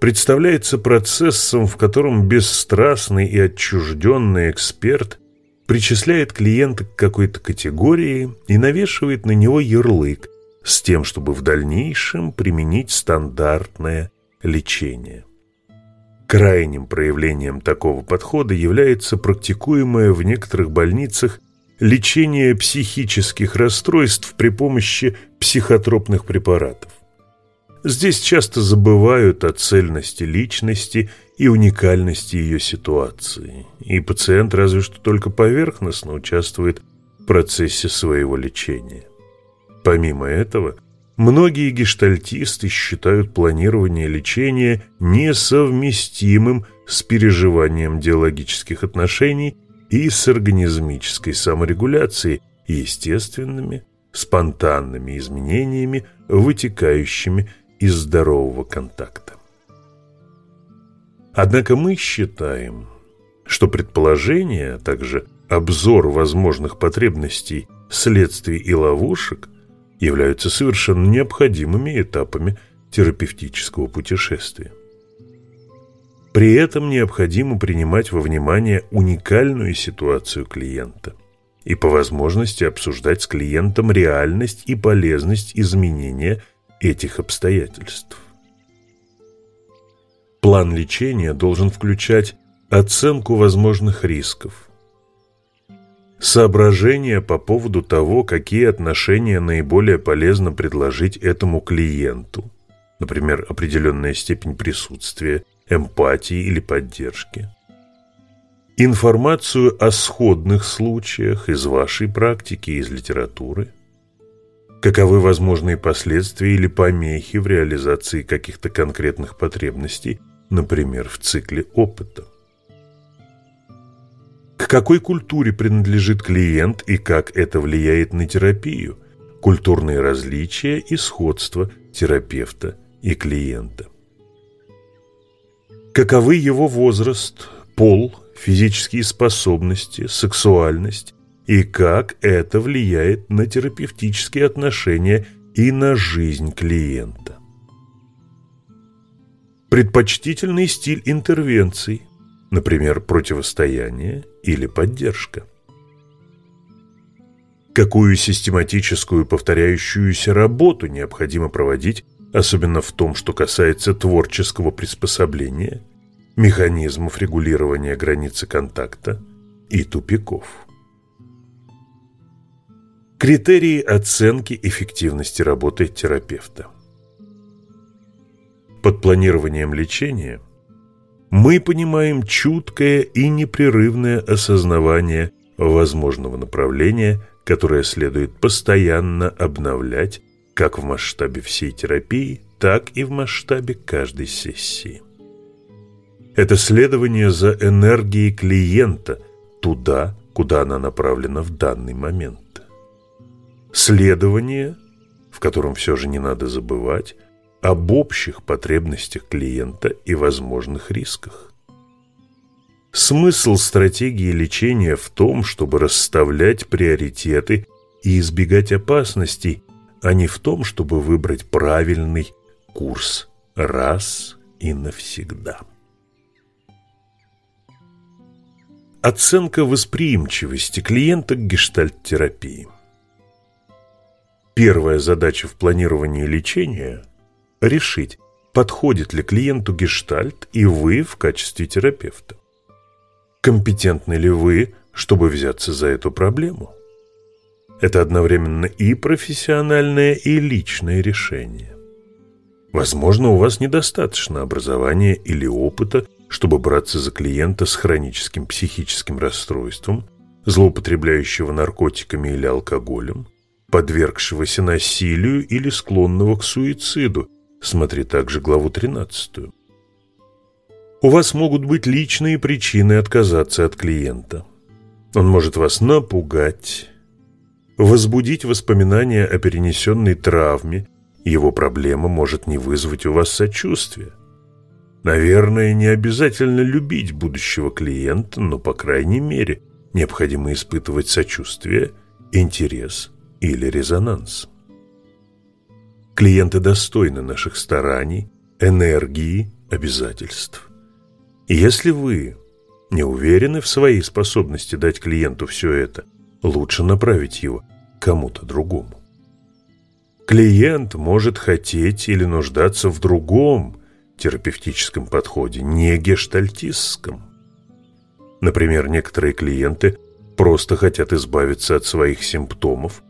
A: представляется процессом, в котором бесстрастный и отчужденный эксперт причисляет клиента к какой-то категории и навешивает на него ярлык с тем, чтобы в дальнейшем применить стандартное лечение. Крайним проявлением такого подхода является практикуемое в некоторых больницах лечение психических расстройств при помощи психотропных препаратов. Здесь часто забывают о цельности личности и уникальности ее ситуации, и пациент разве что только поверхностно участвует в процессе своего лечения. Помимо этого, Многие гештальтисты считают планирование лечения несовместимым с переживанием диалогических отношений и с организмической саморегуляцией, естественными, спонтанными изменениями, вытекающими из здорового контакта. Однако мы считаем, что предположение, а также обзор возможных потребностей, следствий и ловушек являются совершенно необходимыми этапами терапевтического путешествия. При этом необходимо принимать во внимание уникальную ситуацию клиента и по возможности обсуждать с клиентом реальность и полезность изменения этих обстоятельств. План лечения должен включать оценку возможных рисков, соображения по поводу того, какие отношения наиболее полезно предложить этому клиенту, например, определенная степень присутствия, эмпатии или поддержки. Информацию о сходных случаях из вашей практики из литературы. Каковы возможные последствия или помехи в реализации каких-то конкретных потребностей, например, в цикле опыта к какой культуре принадлежит клиент и как это влияет на терапию, культурные различия и сходства терапевта и клиента. Каковы его возраст, пол, физические способности, сексуальность и как это влияет на терапевтические отношения и на жизнь клиента. Предпочтительный стиль интервенций, например, противостояние или поддержка. Какую систематическую повторяющуюся работу необходимо проводить, особенно в том, что касается творческого приспособления, механизмов регулирования границы контакта и тупиков. Критерии оценки эффективности работы терапевта. Под планированием лечения – мы понимаем чуткое и непрерывное осознавание возможного направления, которое следует постоянно обновлять как в масштабе всей терапии, так и в масштабе каждой сессии. Это следование за энергией клиента туда, куда она направлена в данный момент. Следование, в котором все же не надо забывать, об общих потребностях клиента и возможных рисках. Смысл стратегии лечения в том, чтобы расставлять приоритеты и избегать опасностей, а не в том, чтобы выбрать правильный курс раз и навсегда. Оценка восприимчивости клиента к гештальт-терапии. Первая задача в планировании лечения – решить, подходит ли клиенту гештальт и вы в качестве терапевта. Компетентны ли вы, чтобы взяться за эту проблему? Это одновременно и профессиональное, и личное решение. Возможно, у вас недостаточно образования или опыта, чтобы браться за клиента с хроническим психическим расстройством, злоупотребляющего наркотиками или алкоголем, подвергшегося насилию или склонного к суициду, Смотри также главу 13. У вас могут быть личные причины отказаться от клиента. Он может вас напугать, возбудить воспоминания о перенесенной травме, его проблема может не вызвать у вас сочувствия. Наверное, не обязательно любить будущего клиента, но, по крайней мере, необходимо испытывать сочувствие, интерес или резонанс. Клиенты достойны наших стараний, энергии, обязательств. Если вы не уверены в своей способности дать клиенту все это, лучше направить его кому-то другому. Клиент может хотеть или нуждаться в другом терапевтическом подходе, не гештальтистском. Например, некоторые клиенты просто хотят избавиться от своих симптомов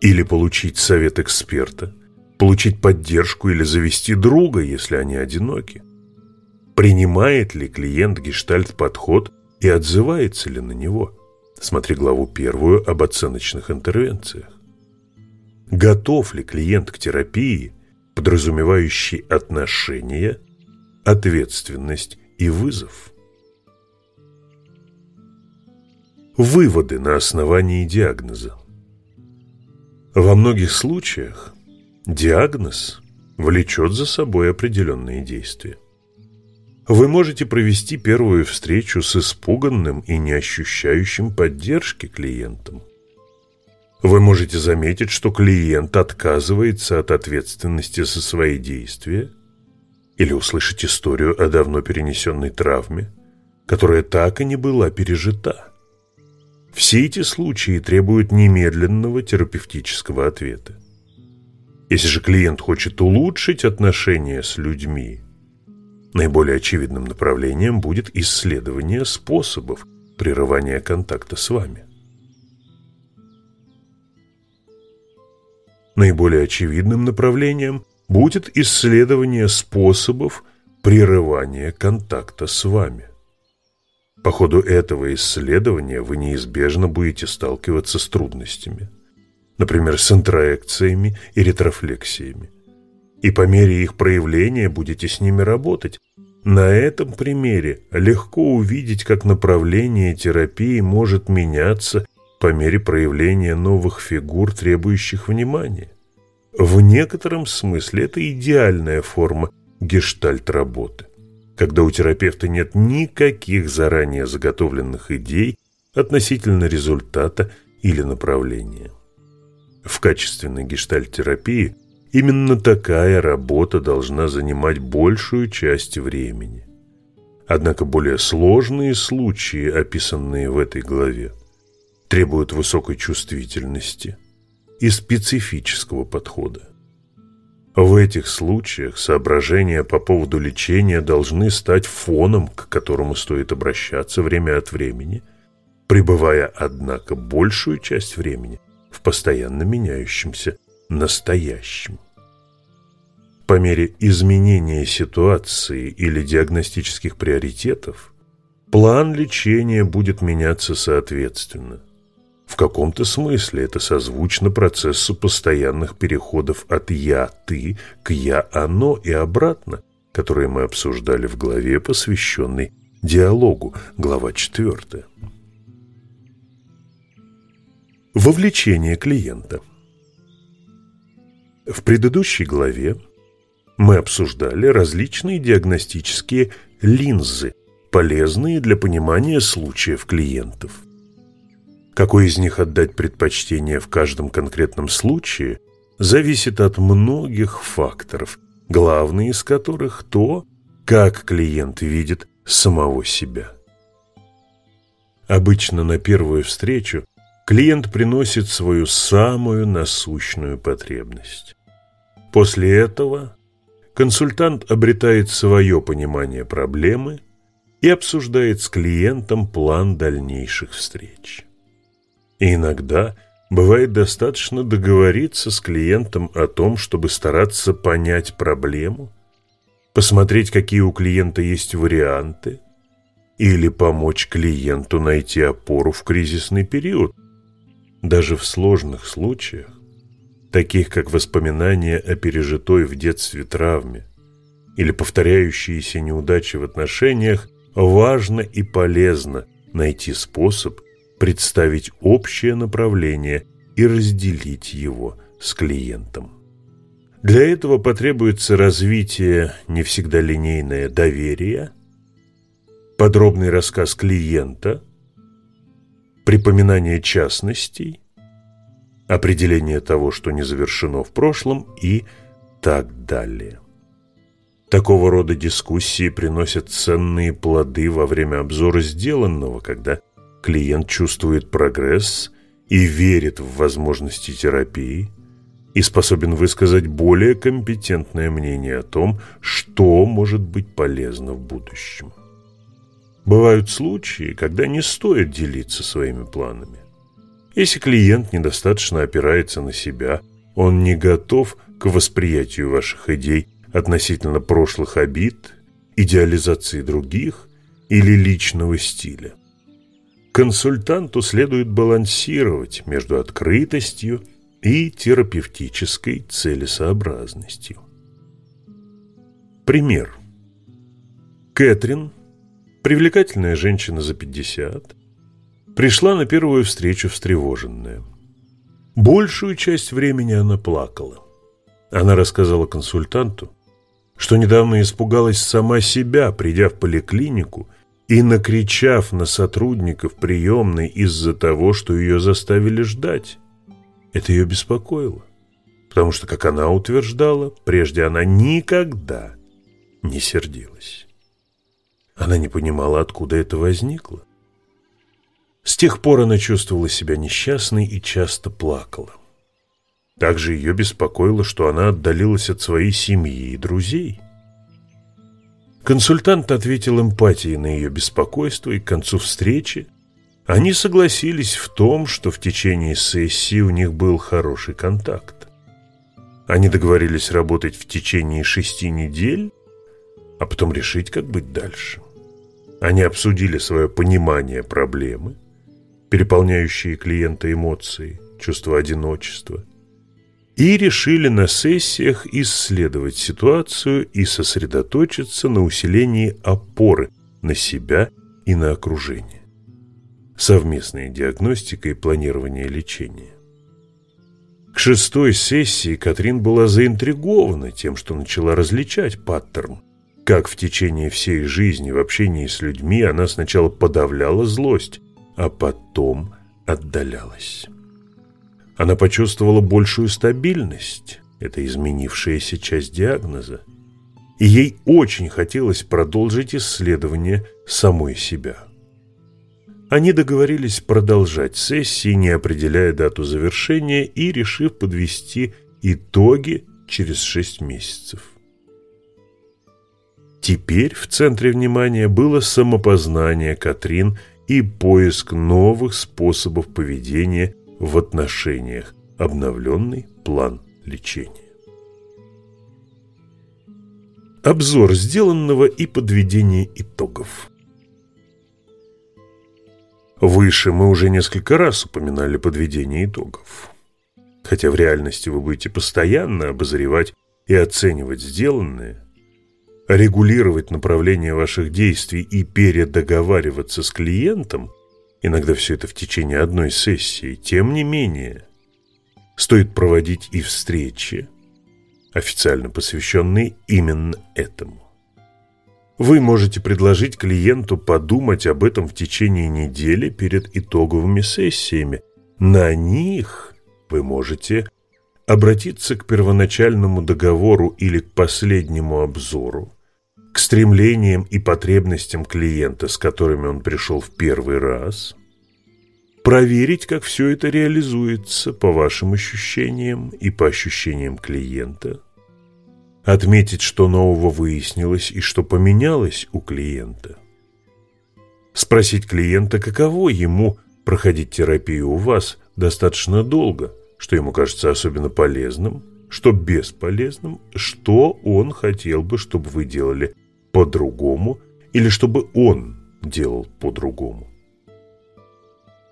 A: или получить совет эксперта – получить поддержку или завести друга, если они одиноки? Принимает ли клиент гештальт-подход и отзывается ли на него? Смотри главу первую об оценочных интервенциях. готов ли клиент к терапии, подразумевающей отношения, ответственность и вызов. Выводы на основании диагноза. Во многих случаях диагноз влечет за собой определенные действия. Вы можете провести первую встречу с испуганным и не ощущающим поддержки клиентом. Вы можете заметить, что клиент отказывается от ответственности за свои действия или услышать историю о давно перенесенной травме, которая так и не была пережита. Все эти случаи требуют немедленного терапевтического ответа. Если же клиент хочет улучшить отношения с людьми, наиболее очевидным направлением будет исследование способов прерывания контакта с вами. Наиболее очевидным направлением будет исследование способов прерывания контакта с вами. По ходу этого исследования вы неизбежно будете сталкиваться с трудностями – например, с интроекциями и ретрофлексиями. И по мере их проявления будете с ними работать. На этом примере легко увидеть, как направление терапии может меняться по мере проявления новых фигур, требующих внимания. В некотором смысле это идеальная форма гештальт-работы, когда у терапевта нет никаких заранее заготовленных идей относительно результата или направления. В качественной гештальтерапии именно такая работа должна занимать большую часть времени. Однако более сложные случаи, описанные в этой главе, требуют высокой чувствительности и специфического подхода. В этих случаях соображения по поводу лечения должны стать фоном, к которому стоит обращаться время от времени, пребывая, однако, большую часть времени в постоянно меняющемся настоящем. По мере изменения ситуации или диагностических приоритетов, план лечения будет меняться соответственно. В каком-то смысле это созвучно процессу постоянных переходов от «я-ты» к «я-оно» и обратно, которые мы обсуждали в главе, посвященной диалогу, глава 4. Вовлечение клиента. В предыдущей главе мы обсуждали различные диагностические линзы, полезные для понимания случаев клиентов. Какой из них отдать предпочтение в каждом конкретном случае, зависит от многих факторов, главный из которых то, как клиент видит самого себя. Обычно на первую встречу клиент приносит свою самую насущную потребность. После этого консультант обретает свое понимание проблемы и обсуждает с клиентом план дальнейших встреч. И иногда бывает достаточно договориться с клиентом о том, чтобы стараться понять проблему, посмотреть, какие у клиента есть варианты, или помочь клиенту найти опору в кризисный период, даже в сложных случаях, таких как воспоминания о пережитой в детстве травме или повторяющиеся неудачи в отношениях, важно и полезно найти способ представить общее направление и разделить его с клиентом. Для этого потребуется развитие не всегда линейное доверия, подробный рассказ клиента – припоминание частностей, определение того, что не завершено в прошлом и так далее. Такого рода дискуссии приносят ценные плоды во время обзора сделанного, когда клиент чувствует прогресс и верит в возможности терапии и способен высказать более компетентное мнение о том, что может быть полезно в будущем. Бывают случаи, когда не стоит делиться своими планами. Если клиент недостаточно опирается на себя, он не готов к восприятию ваших идей относительно прошлых обид, идеализации других или личного стиля. Консультанту следует балансировать между открытостью и терапевтической целесообразностью. Пример. Кэтрин, привлекательная женщина за 50, пришла на первую встречу встревоженная. Большую часть времени она плакала. Она рассказала консультанту, что недавно испугалась сама себя, придя в поликлинику и накричав на сотрудников приемной из-за того, что ее заставили ждать. Это ее беспокоило, потому что, как она утверждала, прежде она никогда не сердилась. Она не понимала, откуда это возникло. С тех пор она чувствовала себя несчастной и часто плакала. Также ее беспокоило, что она отдалилась от своей семьи и друзей. Консультант ответил эмпатией на ее беспокойство, и к концу встречи они согласились в том, что в течение сессии у них был хороший контакт. Они договорились работать в течение шести недель, а потом решить, как быть дальше. Они обсудили свое понимание проблемы, переполняющие клиента эмоции, чувство одиночества, и решили на сессиях исследовать ситуацию и сосредоточиться на усилении опоры на себя и на окружение. Совместная диагностика и планирование лечения. К шестой сессии Катрин была заинтригована тем, что начала различать паттерн. Как в течение всей жизни в общении с людьми она сначала подавляла злость, а потом отдалялась. Она почувствовала большую стабильность, это изменившаяся часть диагноза, и ей очень хотелось продолжить исследование самой себя. Они договорились продолжать сессии, не определяя дату завершения и решив подвести итоги через шесть месяцев. Теперь в центре внимания было самопознание Катрин и поиск новых способов поведения в отношениях, обновленный план лечения. Обзор сделанного и подведение итогов. Выше мы уже несколько раз упоминали подведение итогов. Хотя в реальности вы будете постоянно обозревать и оценивать сделанное, регулировать направление ваших действий и передоговариваться с клиентом, Иногда все это в течение одной сессии. Тем не менее, стоит проводить и встречи, официально посвященные именно этому. Вы можете предложить клиенту подумать об этом в течение недели перед итоговыми сессиями. На них вы можете обратиться к первоначальному договору или к последнему обзору, к стремлениям и потребностям клиента, с которыми он пришел в первый раз, проверить, как все это реализуется по вашим ощущениям и по ощущениям клиента, отметить, что нового выяснилось и что поменялось у клиента, спросить клиента, каково ему проходить терапию у вас достаточно долго, что ему кажется особенно полезным, что бесполезным, что он хотел бы, чтобы вы делали по-другому или чтобы он делал по-другому.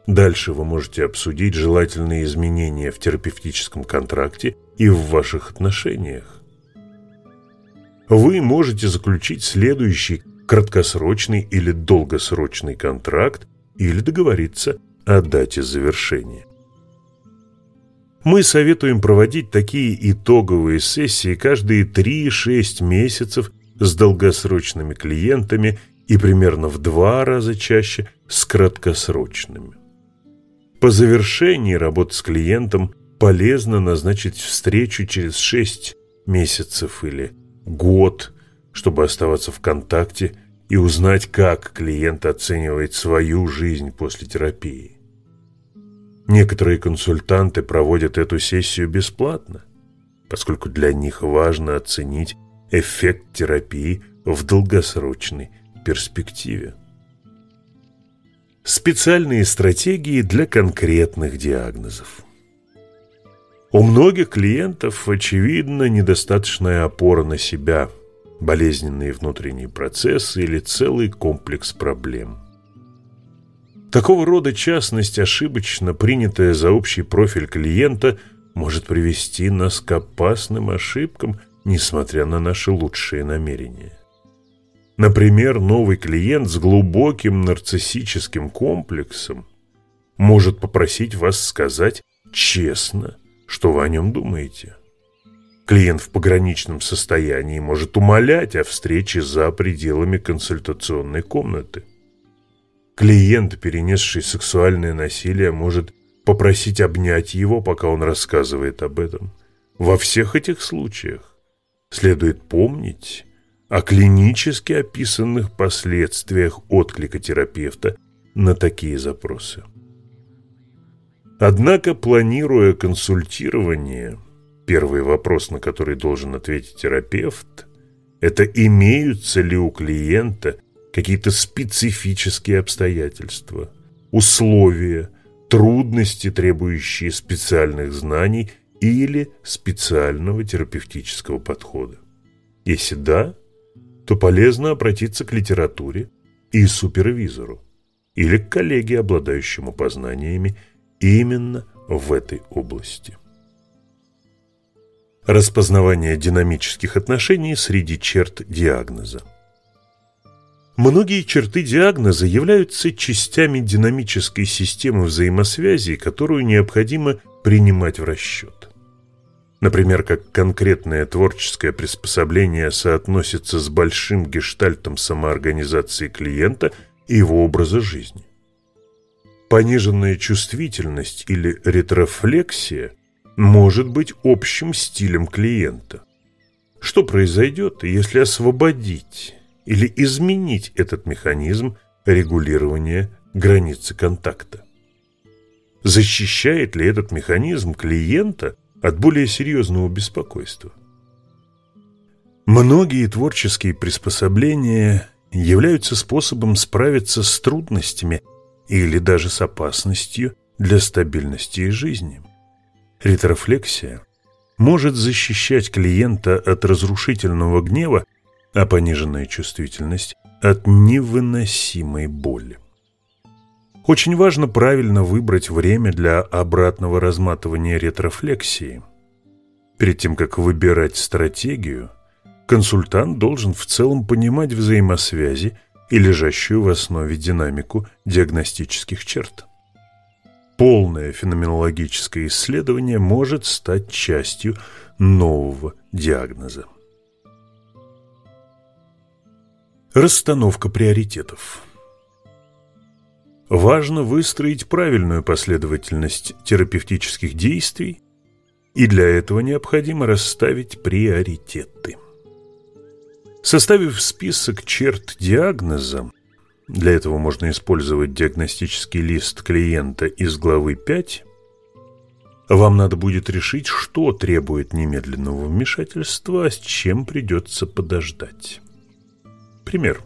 A: Дальше вы можете обсудить желательные изменения в терапевтическом контракте и в ваших отношениях. Вы можете заключить следующий краткосрочный или долгосрочный контракт или договориться о дате завершения. Мы советуем проводить такие итоговые сессии каждые 3-6 месяцев с долгосрочными клиентами и примерно в два раза чаще с краткосрочными. По завершении работы с клиентом полезно назначить встречу через 6 месяцев или год, чтобы оставаться в контакте и узнать, как клиент оценивает свою жизнь после терапии. Некоторые консультанты проводят эту сессию бесплатно, поскольку для них важно оценить эффект терапии в долгосрочной перспективе. Специальные стратегии для конкретных диагнозов. У многих клиентов, очевидно, недостаточная опора на себя, болезненные внутренние процессы или целый комплекс проблем – Такого рода частность, ошибочно принятая за общий профиль клиента, может привести нас к опасным ошибкам, несмотря на наши лучшие намерения. Например, новый клиент с глубоким нарциссическим комплексом может попросить вас сказать честно, что вы о нем думаете. Клиент в пограничном состоянии может умолять о встрече за пределами консультационной комнаты. Клиент, перенесший сексуальное насилие, может попросить обнять его, пока он рассказывает об этом. Во всех этих случаях следует помнить о клинически описанных последствиях отклика терапевта на такие запросы. Однако, планируя консультирование, первый вопрос, на который должен ответить терапевт, это имеются ли у клиента какие-то специфические обстоятельства, условия, трудности, требующие специальных знаний или специального терапевтического подхода. Если да, то полезно обратиться к литературе и супервизору или к коллеге, обладающему познаниями именно в этой области. Распознавание динамических отношений среди черт диагноза. Многие черты диагноза являются частями динамической системы взаимосвязи, которую необходимо принимать в расчет. Например, как конкретное творческое приспособление соотносится с большим гештальтом самоорганизации клиента и его образа жизни. Пониженная чувствительность или ретрофлексия может быть общим стилем клиента. Что произойдет, если освободить или изменить этот механизм регулирования границы контакта? Защищает ли этот механизм клиента – от более серьезного беспокойства. Многие творческие приспособления являются способом справиться с трудностями или даже с опасностью для стабильности жизни. Ретрофлексия может защищать клиента от разрушительного гнева, а пониженная чувствительность – от невыносимой боли. Очень важно правильно выбрать время для обратного разматывания ретрофлексии. Перед тем, как выбирать стратегию, консультант должен в целом понимать взаимосвязи и лежащую в основе динамику диагностических черт. Полное феноменологическое исследование может стать частью нового диагноза. Расстановка приоритетов важно выстроить правильную последовательность терапевтических действий, и для этого необходимо расставить приоритеты. Составив список черт диагноза, для этого можно использовать диагностический лист клиента из главы 5, вам надо будет решить, что требует немедленного вмешательства, а с чем придется подождать. Пример.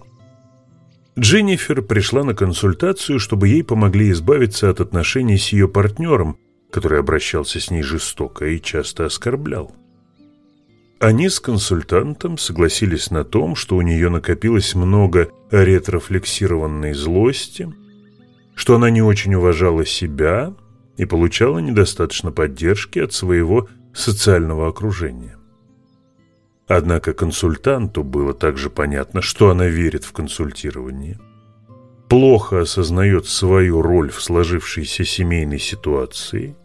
A: Дженнифер пришла на консультацию, чтобы ей помогли избавиться от отношений с ее партнером, который обращался с ней жестоко и часто оскорблял. Они с консультантом согласились на том, что у нее накопилось много ретрофлексированной злости, что она не очень уважала себя и получала недостаточно поддержки от своего социального окружения. Однако консультанту было также понятно, что она верит в консультирование, плохо осознает свою роль в сложившейся семейной ситуации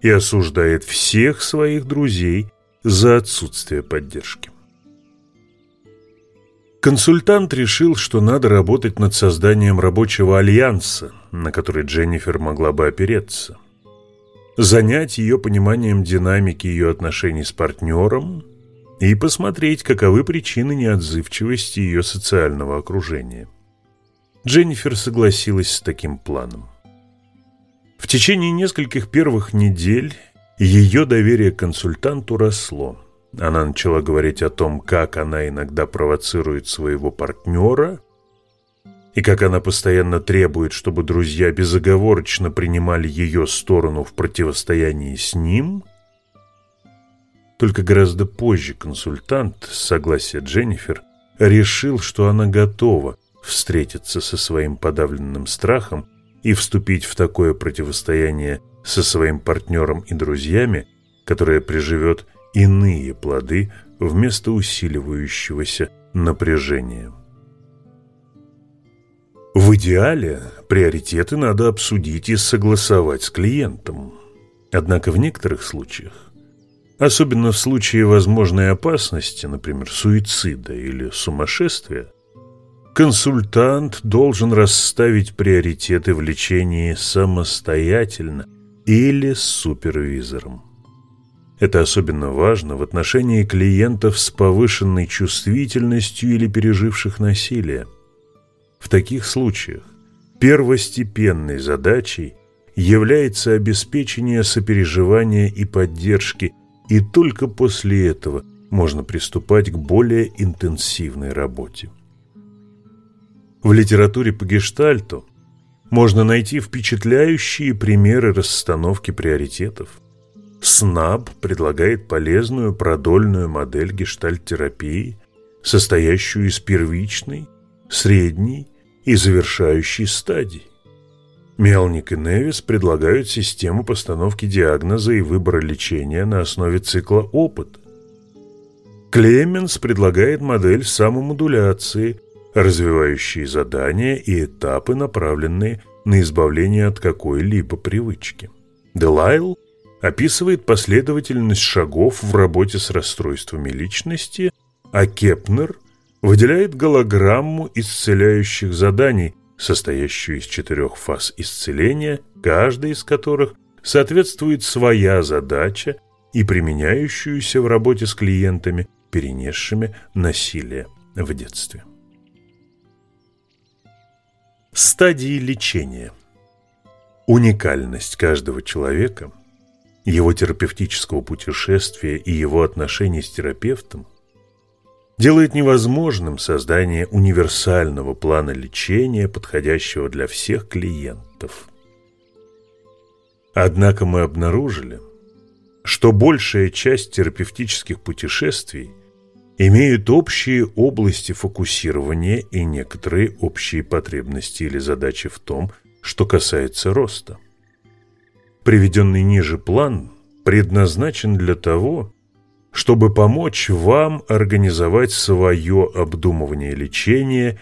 A: и осуждает всех своих друзей за отсутствие поддержки. Консультант решил, что надо работать над созданием рабочего альянса, на который Дженнифер могла бы опереться. Занять ее пониманием динамики ее отношений с партнером – и посмотреть, каковы причины неотзывчивости ее социального окружения. Дженнифер согласилась с таким планом. В течение нескольких первых недель ее доверие к консультанту росло. Она начала говорить о том, как она иногда провоцирует своего партнера и как она постоянно требует, чтобы друзья безоговорочно принимали ее сторону в противостоянии с ним – только гораздо позже консультант, с согласия Дженнифер, решил, что она готова встретиться со своим подавленным страхом и вступить в такое противостояние со своим партнером и друзьями, которая приживет иные плоды вместо усиливающегося напряжения. В идеале приоритеты надо обсудить и согласовать с клиентом. Однако в некоторых случаях, особенно в случае возможной опасности, например, суицида или сумасшествия, консультант должен расставить приоритеты в лечении самостоятельно или с супервизором. Это особенно важно в отношении клиентов с повышенной чувствительностью или переживших насилие. В таких случаях первостепенной задачей является обеспечение сопереживания и поддержки, и только после этого можно приступать к более интенсивной работе. В литературе по гештальту можно найти впечатляющие примеры расстановки приоритетов. СНАБ предлагает полезную продольную модель гештальт-терапии, состоящую из первичной, средней и завершающей стадий. Мелник и Невис предлагают систему постановки диагноза и выбора лечения на основе цикла опыта. Клеменс предлагает модель самомодуляции, развивающие задания и этапы, направленные на избавление от какой-либо привычки. Делайл описывает последовательность шагов в работе с расстройствами личности, а Кепнер выделяет голограмму исцеляющих заданий, состоящую из четырех фаз исцеления, каждая из которых соответствует своя задача и применяющуюся в работе с клиентами, перенесшими насилие в детстве. Стадии лечения Уникальность каждого человека, его терапевтического путешествия и его отношений с терапевтом – делает невозможным создание универсального плана лечения, подходящего для всех клиентов. Однако мы обнаружили, что большая часть терапевтических путешествий имеют общие области фокусирования и некоторые общие потребности или задачи в том, что касается роста. Приведенный ниже план предназначен для того, чтобы помочь вам организовать свое обдумывание лечения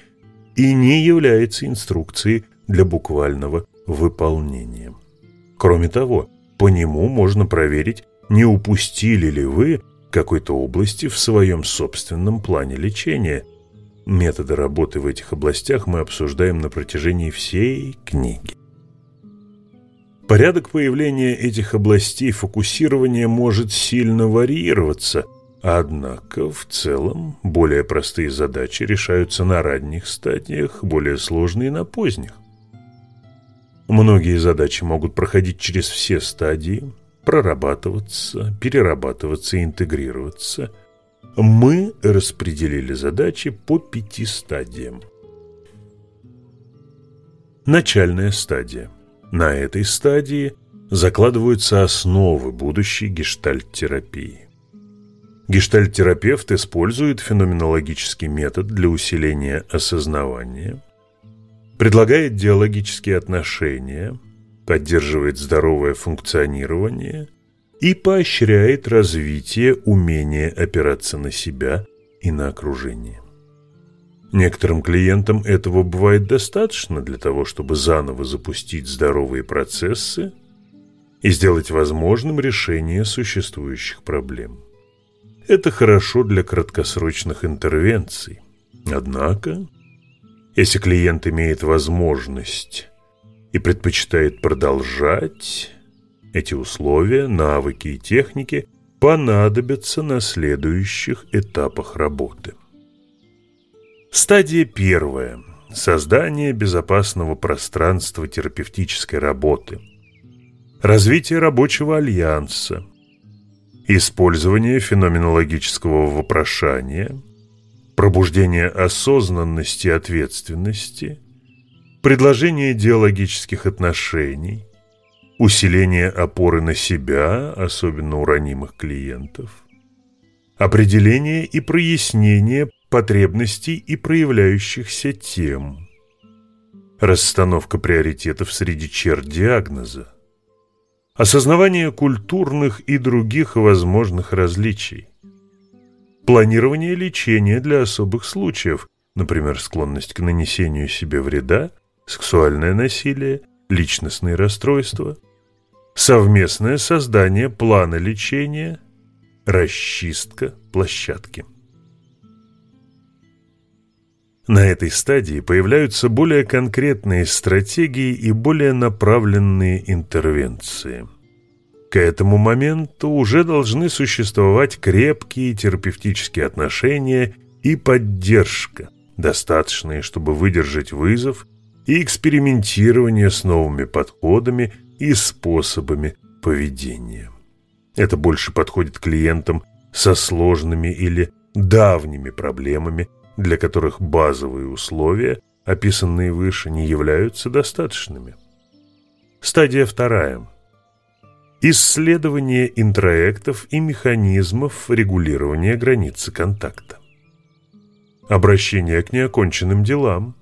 A: и не является инструкцией для буквального выполнения. Кроме того, по нему можно проверить, не упустили ли вы какой-то области в своем собственном плане лечения. Методы работы в этих областях мы обсуждаем на протяжении всей книги. Порядок появления этих областей фокусирования может сильно варьироваться, однако в целом более простые задачи решаются на ранних стадиях, более сложные на поздних. Многие задачи могут проходить через все стадии, прорабатываться, перерабатываться и интегрироваться. Мы распределили задачи по пяти стадиям. Начальная стадия. На этой стадии закладываются основы будущей гештальт-терапии. Гештальт-терапевт использует феноменологический метод для усиления осознавания, предлагает диалогические отношения, поддерживает здоровое функционирование и поощряет развитие умения опираться на себя и на окружение. Некоторым клиентам этого бывает достаточно для того, чтобы заново запустить здоровые процессы и сделать возможным решение существующих проблем. Это хорошо для краткосрочных интервенций. Однако, если клиент имеет возможность и предпочитает продолжать, эти условия, навыки и техники понадобятся на следующих этапах работы. Стадия первая. Создание безопасного пространства терапевтической работы. Развитие рабочего альянса. Использование феноменологического вопрошания. Пробуждение осознанности и ответственности. Предложение диалогических отношений. Усиление опоры на себя, особенно у ранимых клиентов. Определение и прояснение потребностей и проявляющихся тем. Расстановка приоритетов среди черт диагноза. осознавание культурных и других возможных различий, планирование лечения для особых случаев, например, склонность к нанесению себе вреда, сексуальное насилие, личностные расстройства, совместное создание плана лечения, расчистка площадки. На этой стадии появляются более конкретные стратегии и более направленные интервенции. К этому моменту уже должны существовать крепкие терапевтические отношения и поддержка, достаточные, чтобы выдержать вызов и экспериментирование с новыми подходами и способами поведения. Это больше подходит клиентам со сложными или давними проблемами, для которых базовые условия, описанные выше, не являются достаточными. Стадия вторая. Исследование интроектов и механизмов регулирования границы контакта. Обращение к неоконченным делам.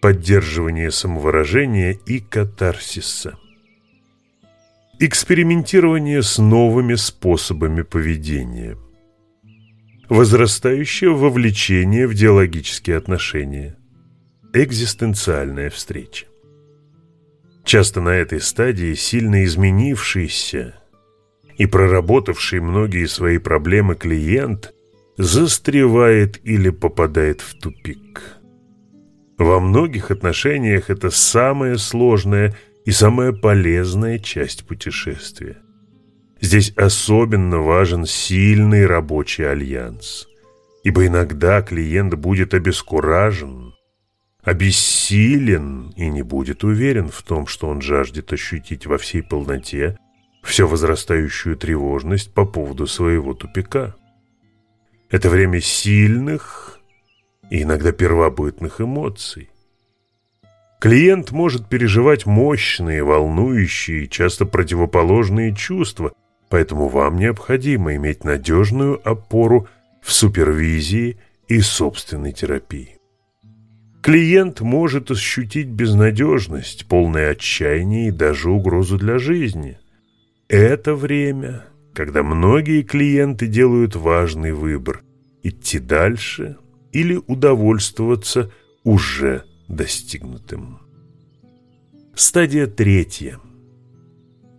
A: Поддерживание самовыражения и катарсиса. Экспериментирование с новыми способами поведения – возрастающее вовлечение в диалогические отношения, экзистенциальная встреча. Часто на этой стадии сильно изменившийся и проработавший многие свои проблемы клиент застревает или попадает в тупик. Во многих отношениях это самая сложная и самая полезная часть путешествия. Здесь особенно важен сильный рабочий альянс, ибо иногда клиент будет обескуражен, обессилен и не будет уверен в том, что он жаждет ощутить во всей полноте все возрастающую тревожность по поводу своего тупика. Это время сильных и иногда первобытных эмоций. Клиент может переживать мощные, волнующие, часто противоположные чувства – Поэтому вам необходимо иметь надежную опору в супервизии и собственной терапии. Клиент может ощутить безнадежность, полное отчаяние и даже угрозу для жизни. Это время, когда многие клиенты делают важный выбор – идти дальше или удовольствоваться уже достигнутым. Стадия третья –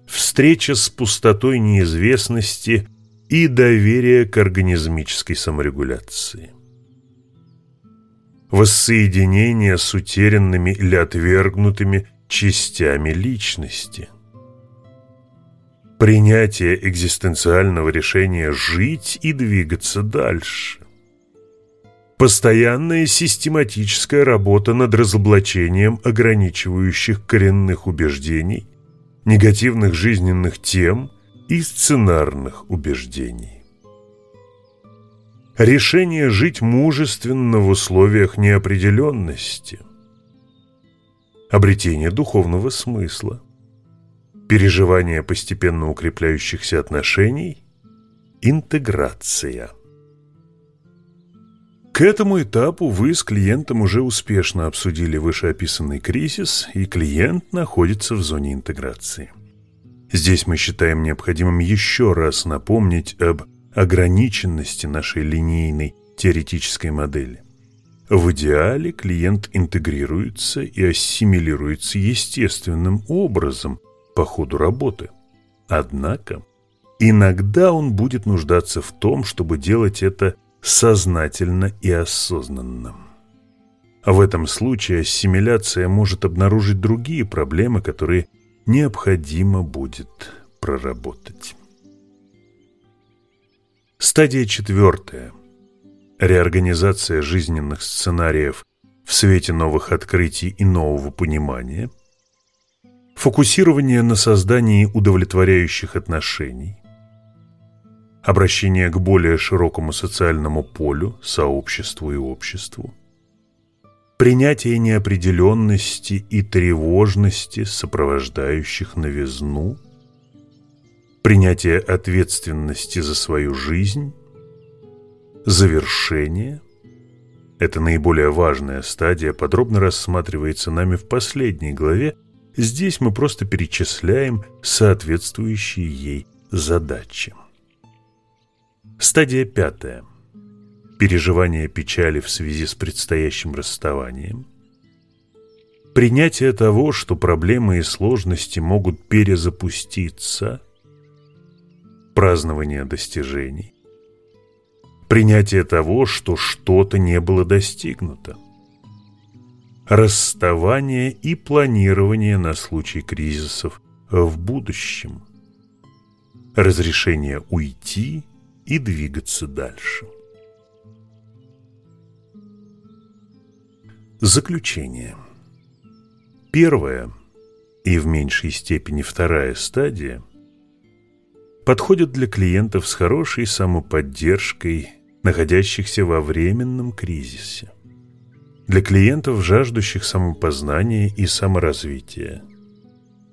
A: встреча с пустотой неизвестности и доверие к организмической саморегуляции. Воссоединение с утерянными или отвергнутыми частями личности. Принятие экзистенциального решения жить и двигаться дальше. Постоянная систематическая работа над разоблачением ограничивающих коренных убеждений негативных жизненных тем и сценарных убеждений. Решение жить мужественно в условиях неопределенности. Обретение духовного смысла. Переживание постепенно укрепляющихся отношений. Интеграция. К этому этапу вы с клиентом уже успешно обсудили вышеописанный кризис, и клиент находится в зоне интеграции. Здесь мы считаем необходимым еще раз напомнить об ограниченности нашей линейной теоретической модели. В идеале клиент интегрируется и ассимилируется естественным образом по ходу работы. Однако, иногда он будет нуждаться в том, чтобы делать это сознательно и осознанно. В этом случае ассимиляция может обнаружить другие проблемы, которые необходимо будет проработать. Стадия четвертая. Реорганизация жизненных сценариев в свете новых открытий и нового понимания. Фокусирование на создании удовлетворяющих отношений обращение к более широкому социальному полю, сообществу и обществу, принятие неопределенности и тревожности, сопровождающих новизну, принятие ответственности за свою жизнь, завершение – это наиболее важная стадия, подробно рассматривается нами в последней главе. Здесь мы просто перечисляем соответствующие ей задачи. Стадия пятая. Переживание печали в связи с предстоящим расставанием. Принятие того, что проблемы и сложности могут перезапуститься. Празднование достижений. Принятие того, что что-то не было достигнуто. Расставание и планирование на случай кризисов в будущем. Разрешение уйти – и двигаться дальше. Заключение. Первая и в меньшей степени вторая стадия подходят для клиентов с хорошей самоподдержкой, находящихся во временном кризисе. Для клиентов, жаждущих самопознания и саморазвития.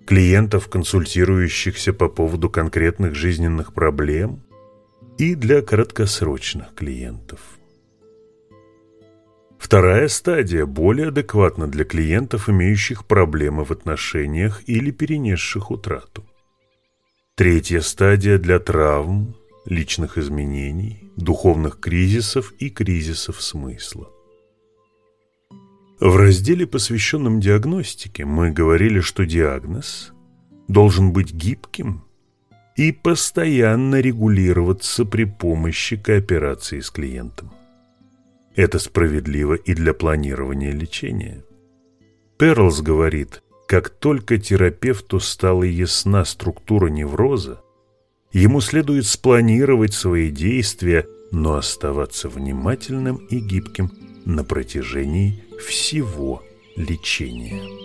A: Клиентов, консультирующихся по поводу конкретных жизненных проблем и для краткосрочных клиентов. Вторая стадия более адекватна для клиентов, имеющих проблемы в отношениях или перенесших утрату. Третья стадия для травм, личных изменений, духовных кризисов и кризисов смысла. В разделе, посвященном диагностике, мы говорили, что диагноз должен быть гибким и постоянно регулироваться при помощи кооперации с клиентом. Это справедливо и для планирования лечения. Перлс говорит, как только терапевту стала ясна структура невроза, ему следует спланировать свои действия, но оставаться внимательным и гибким на протяжении всего лечения.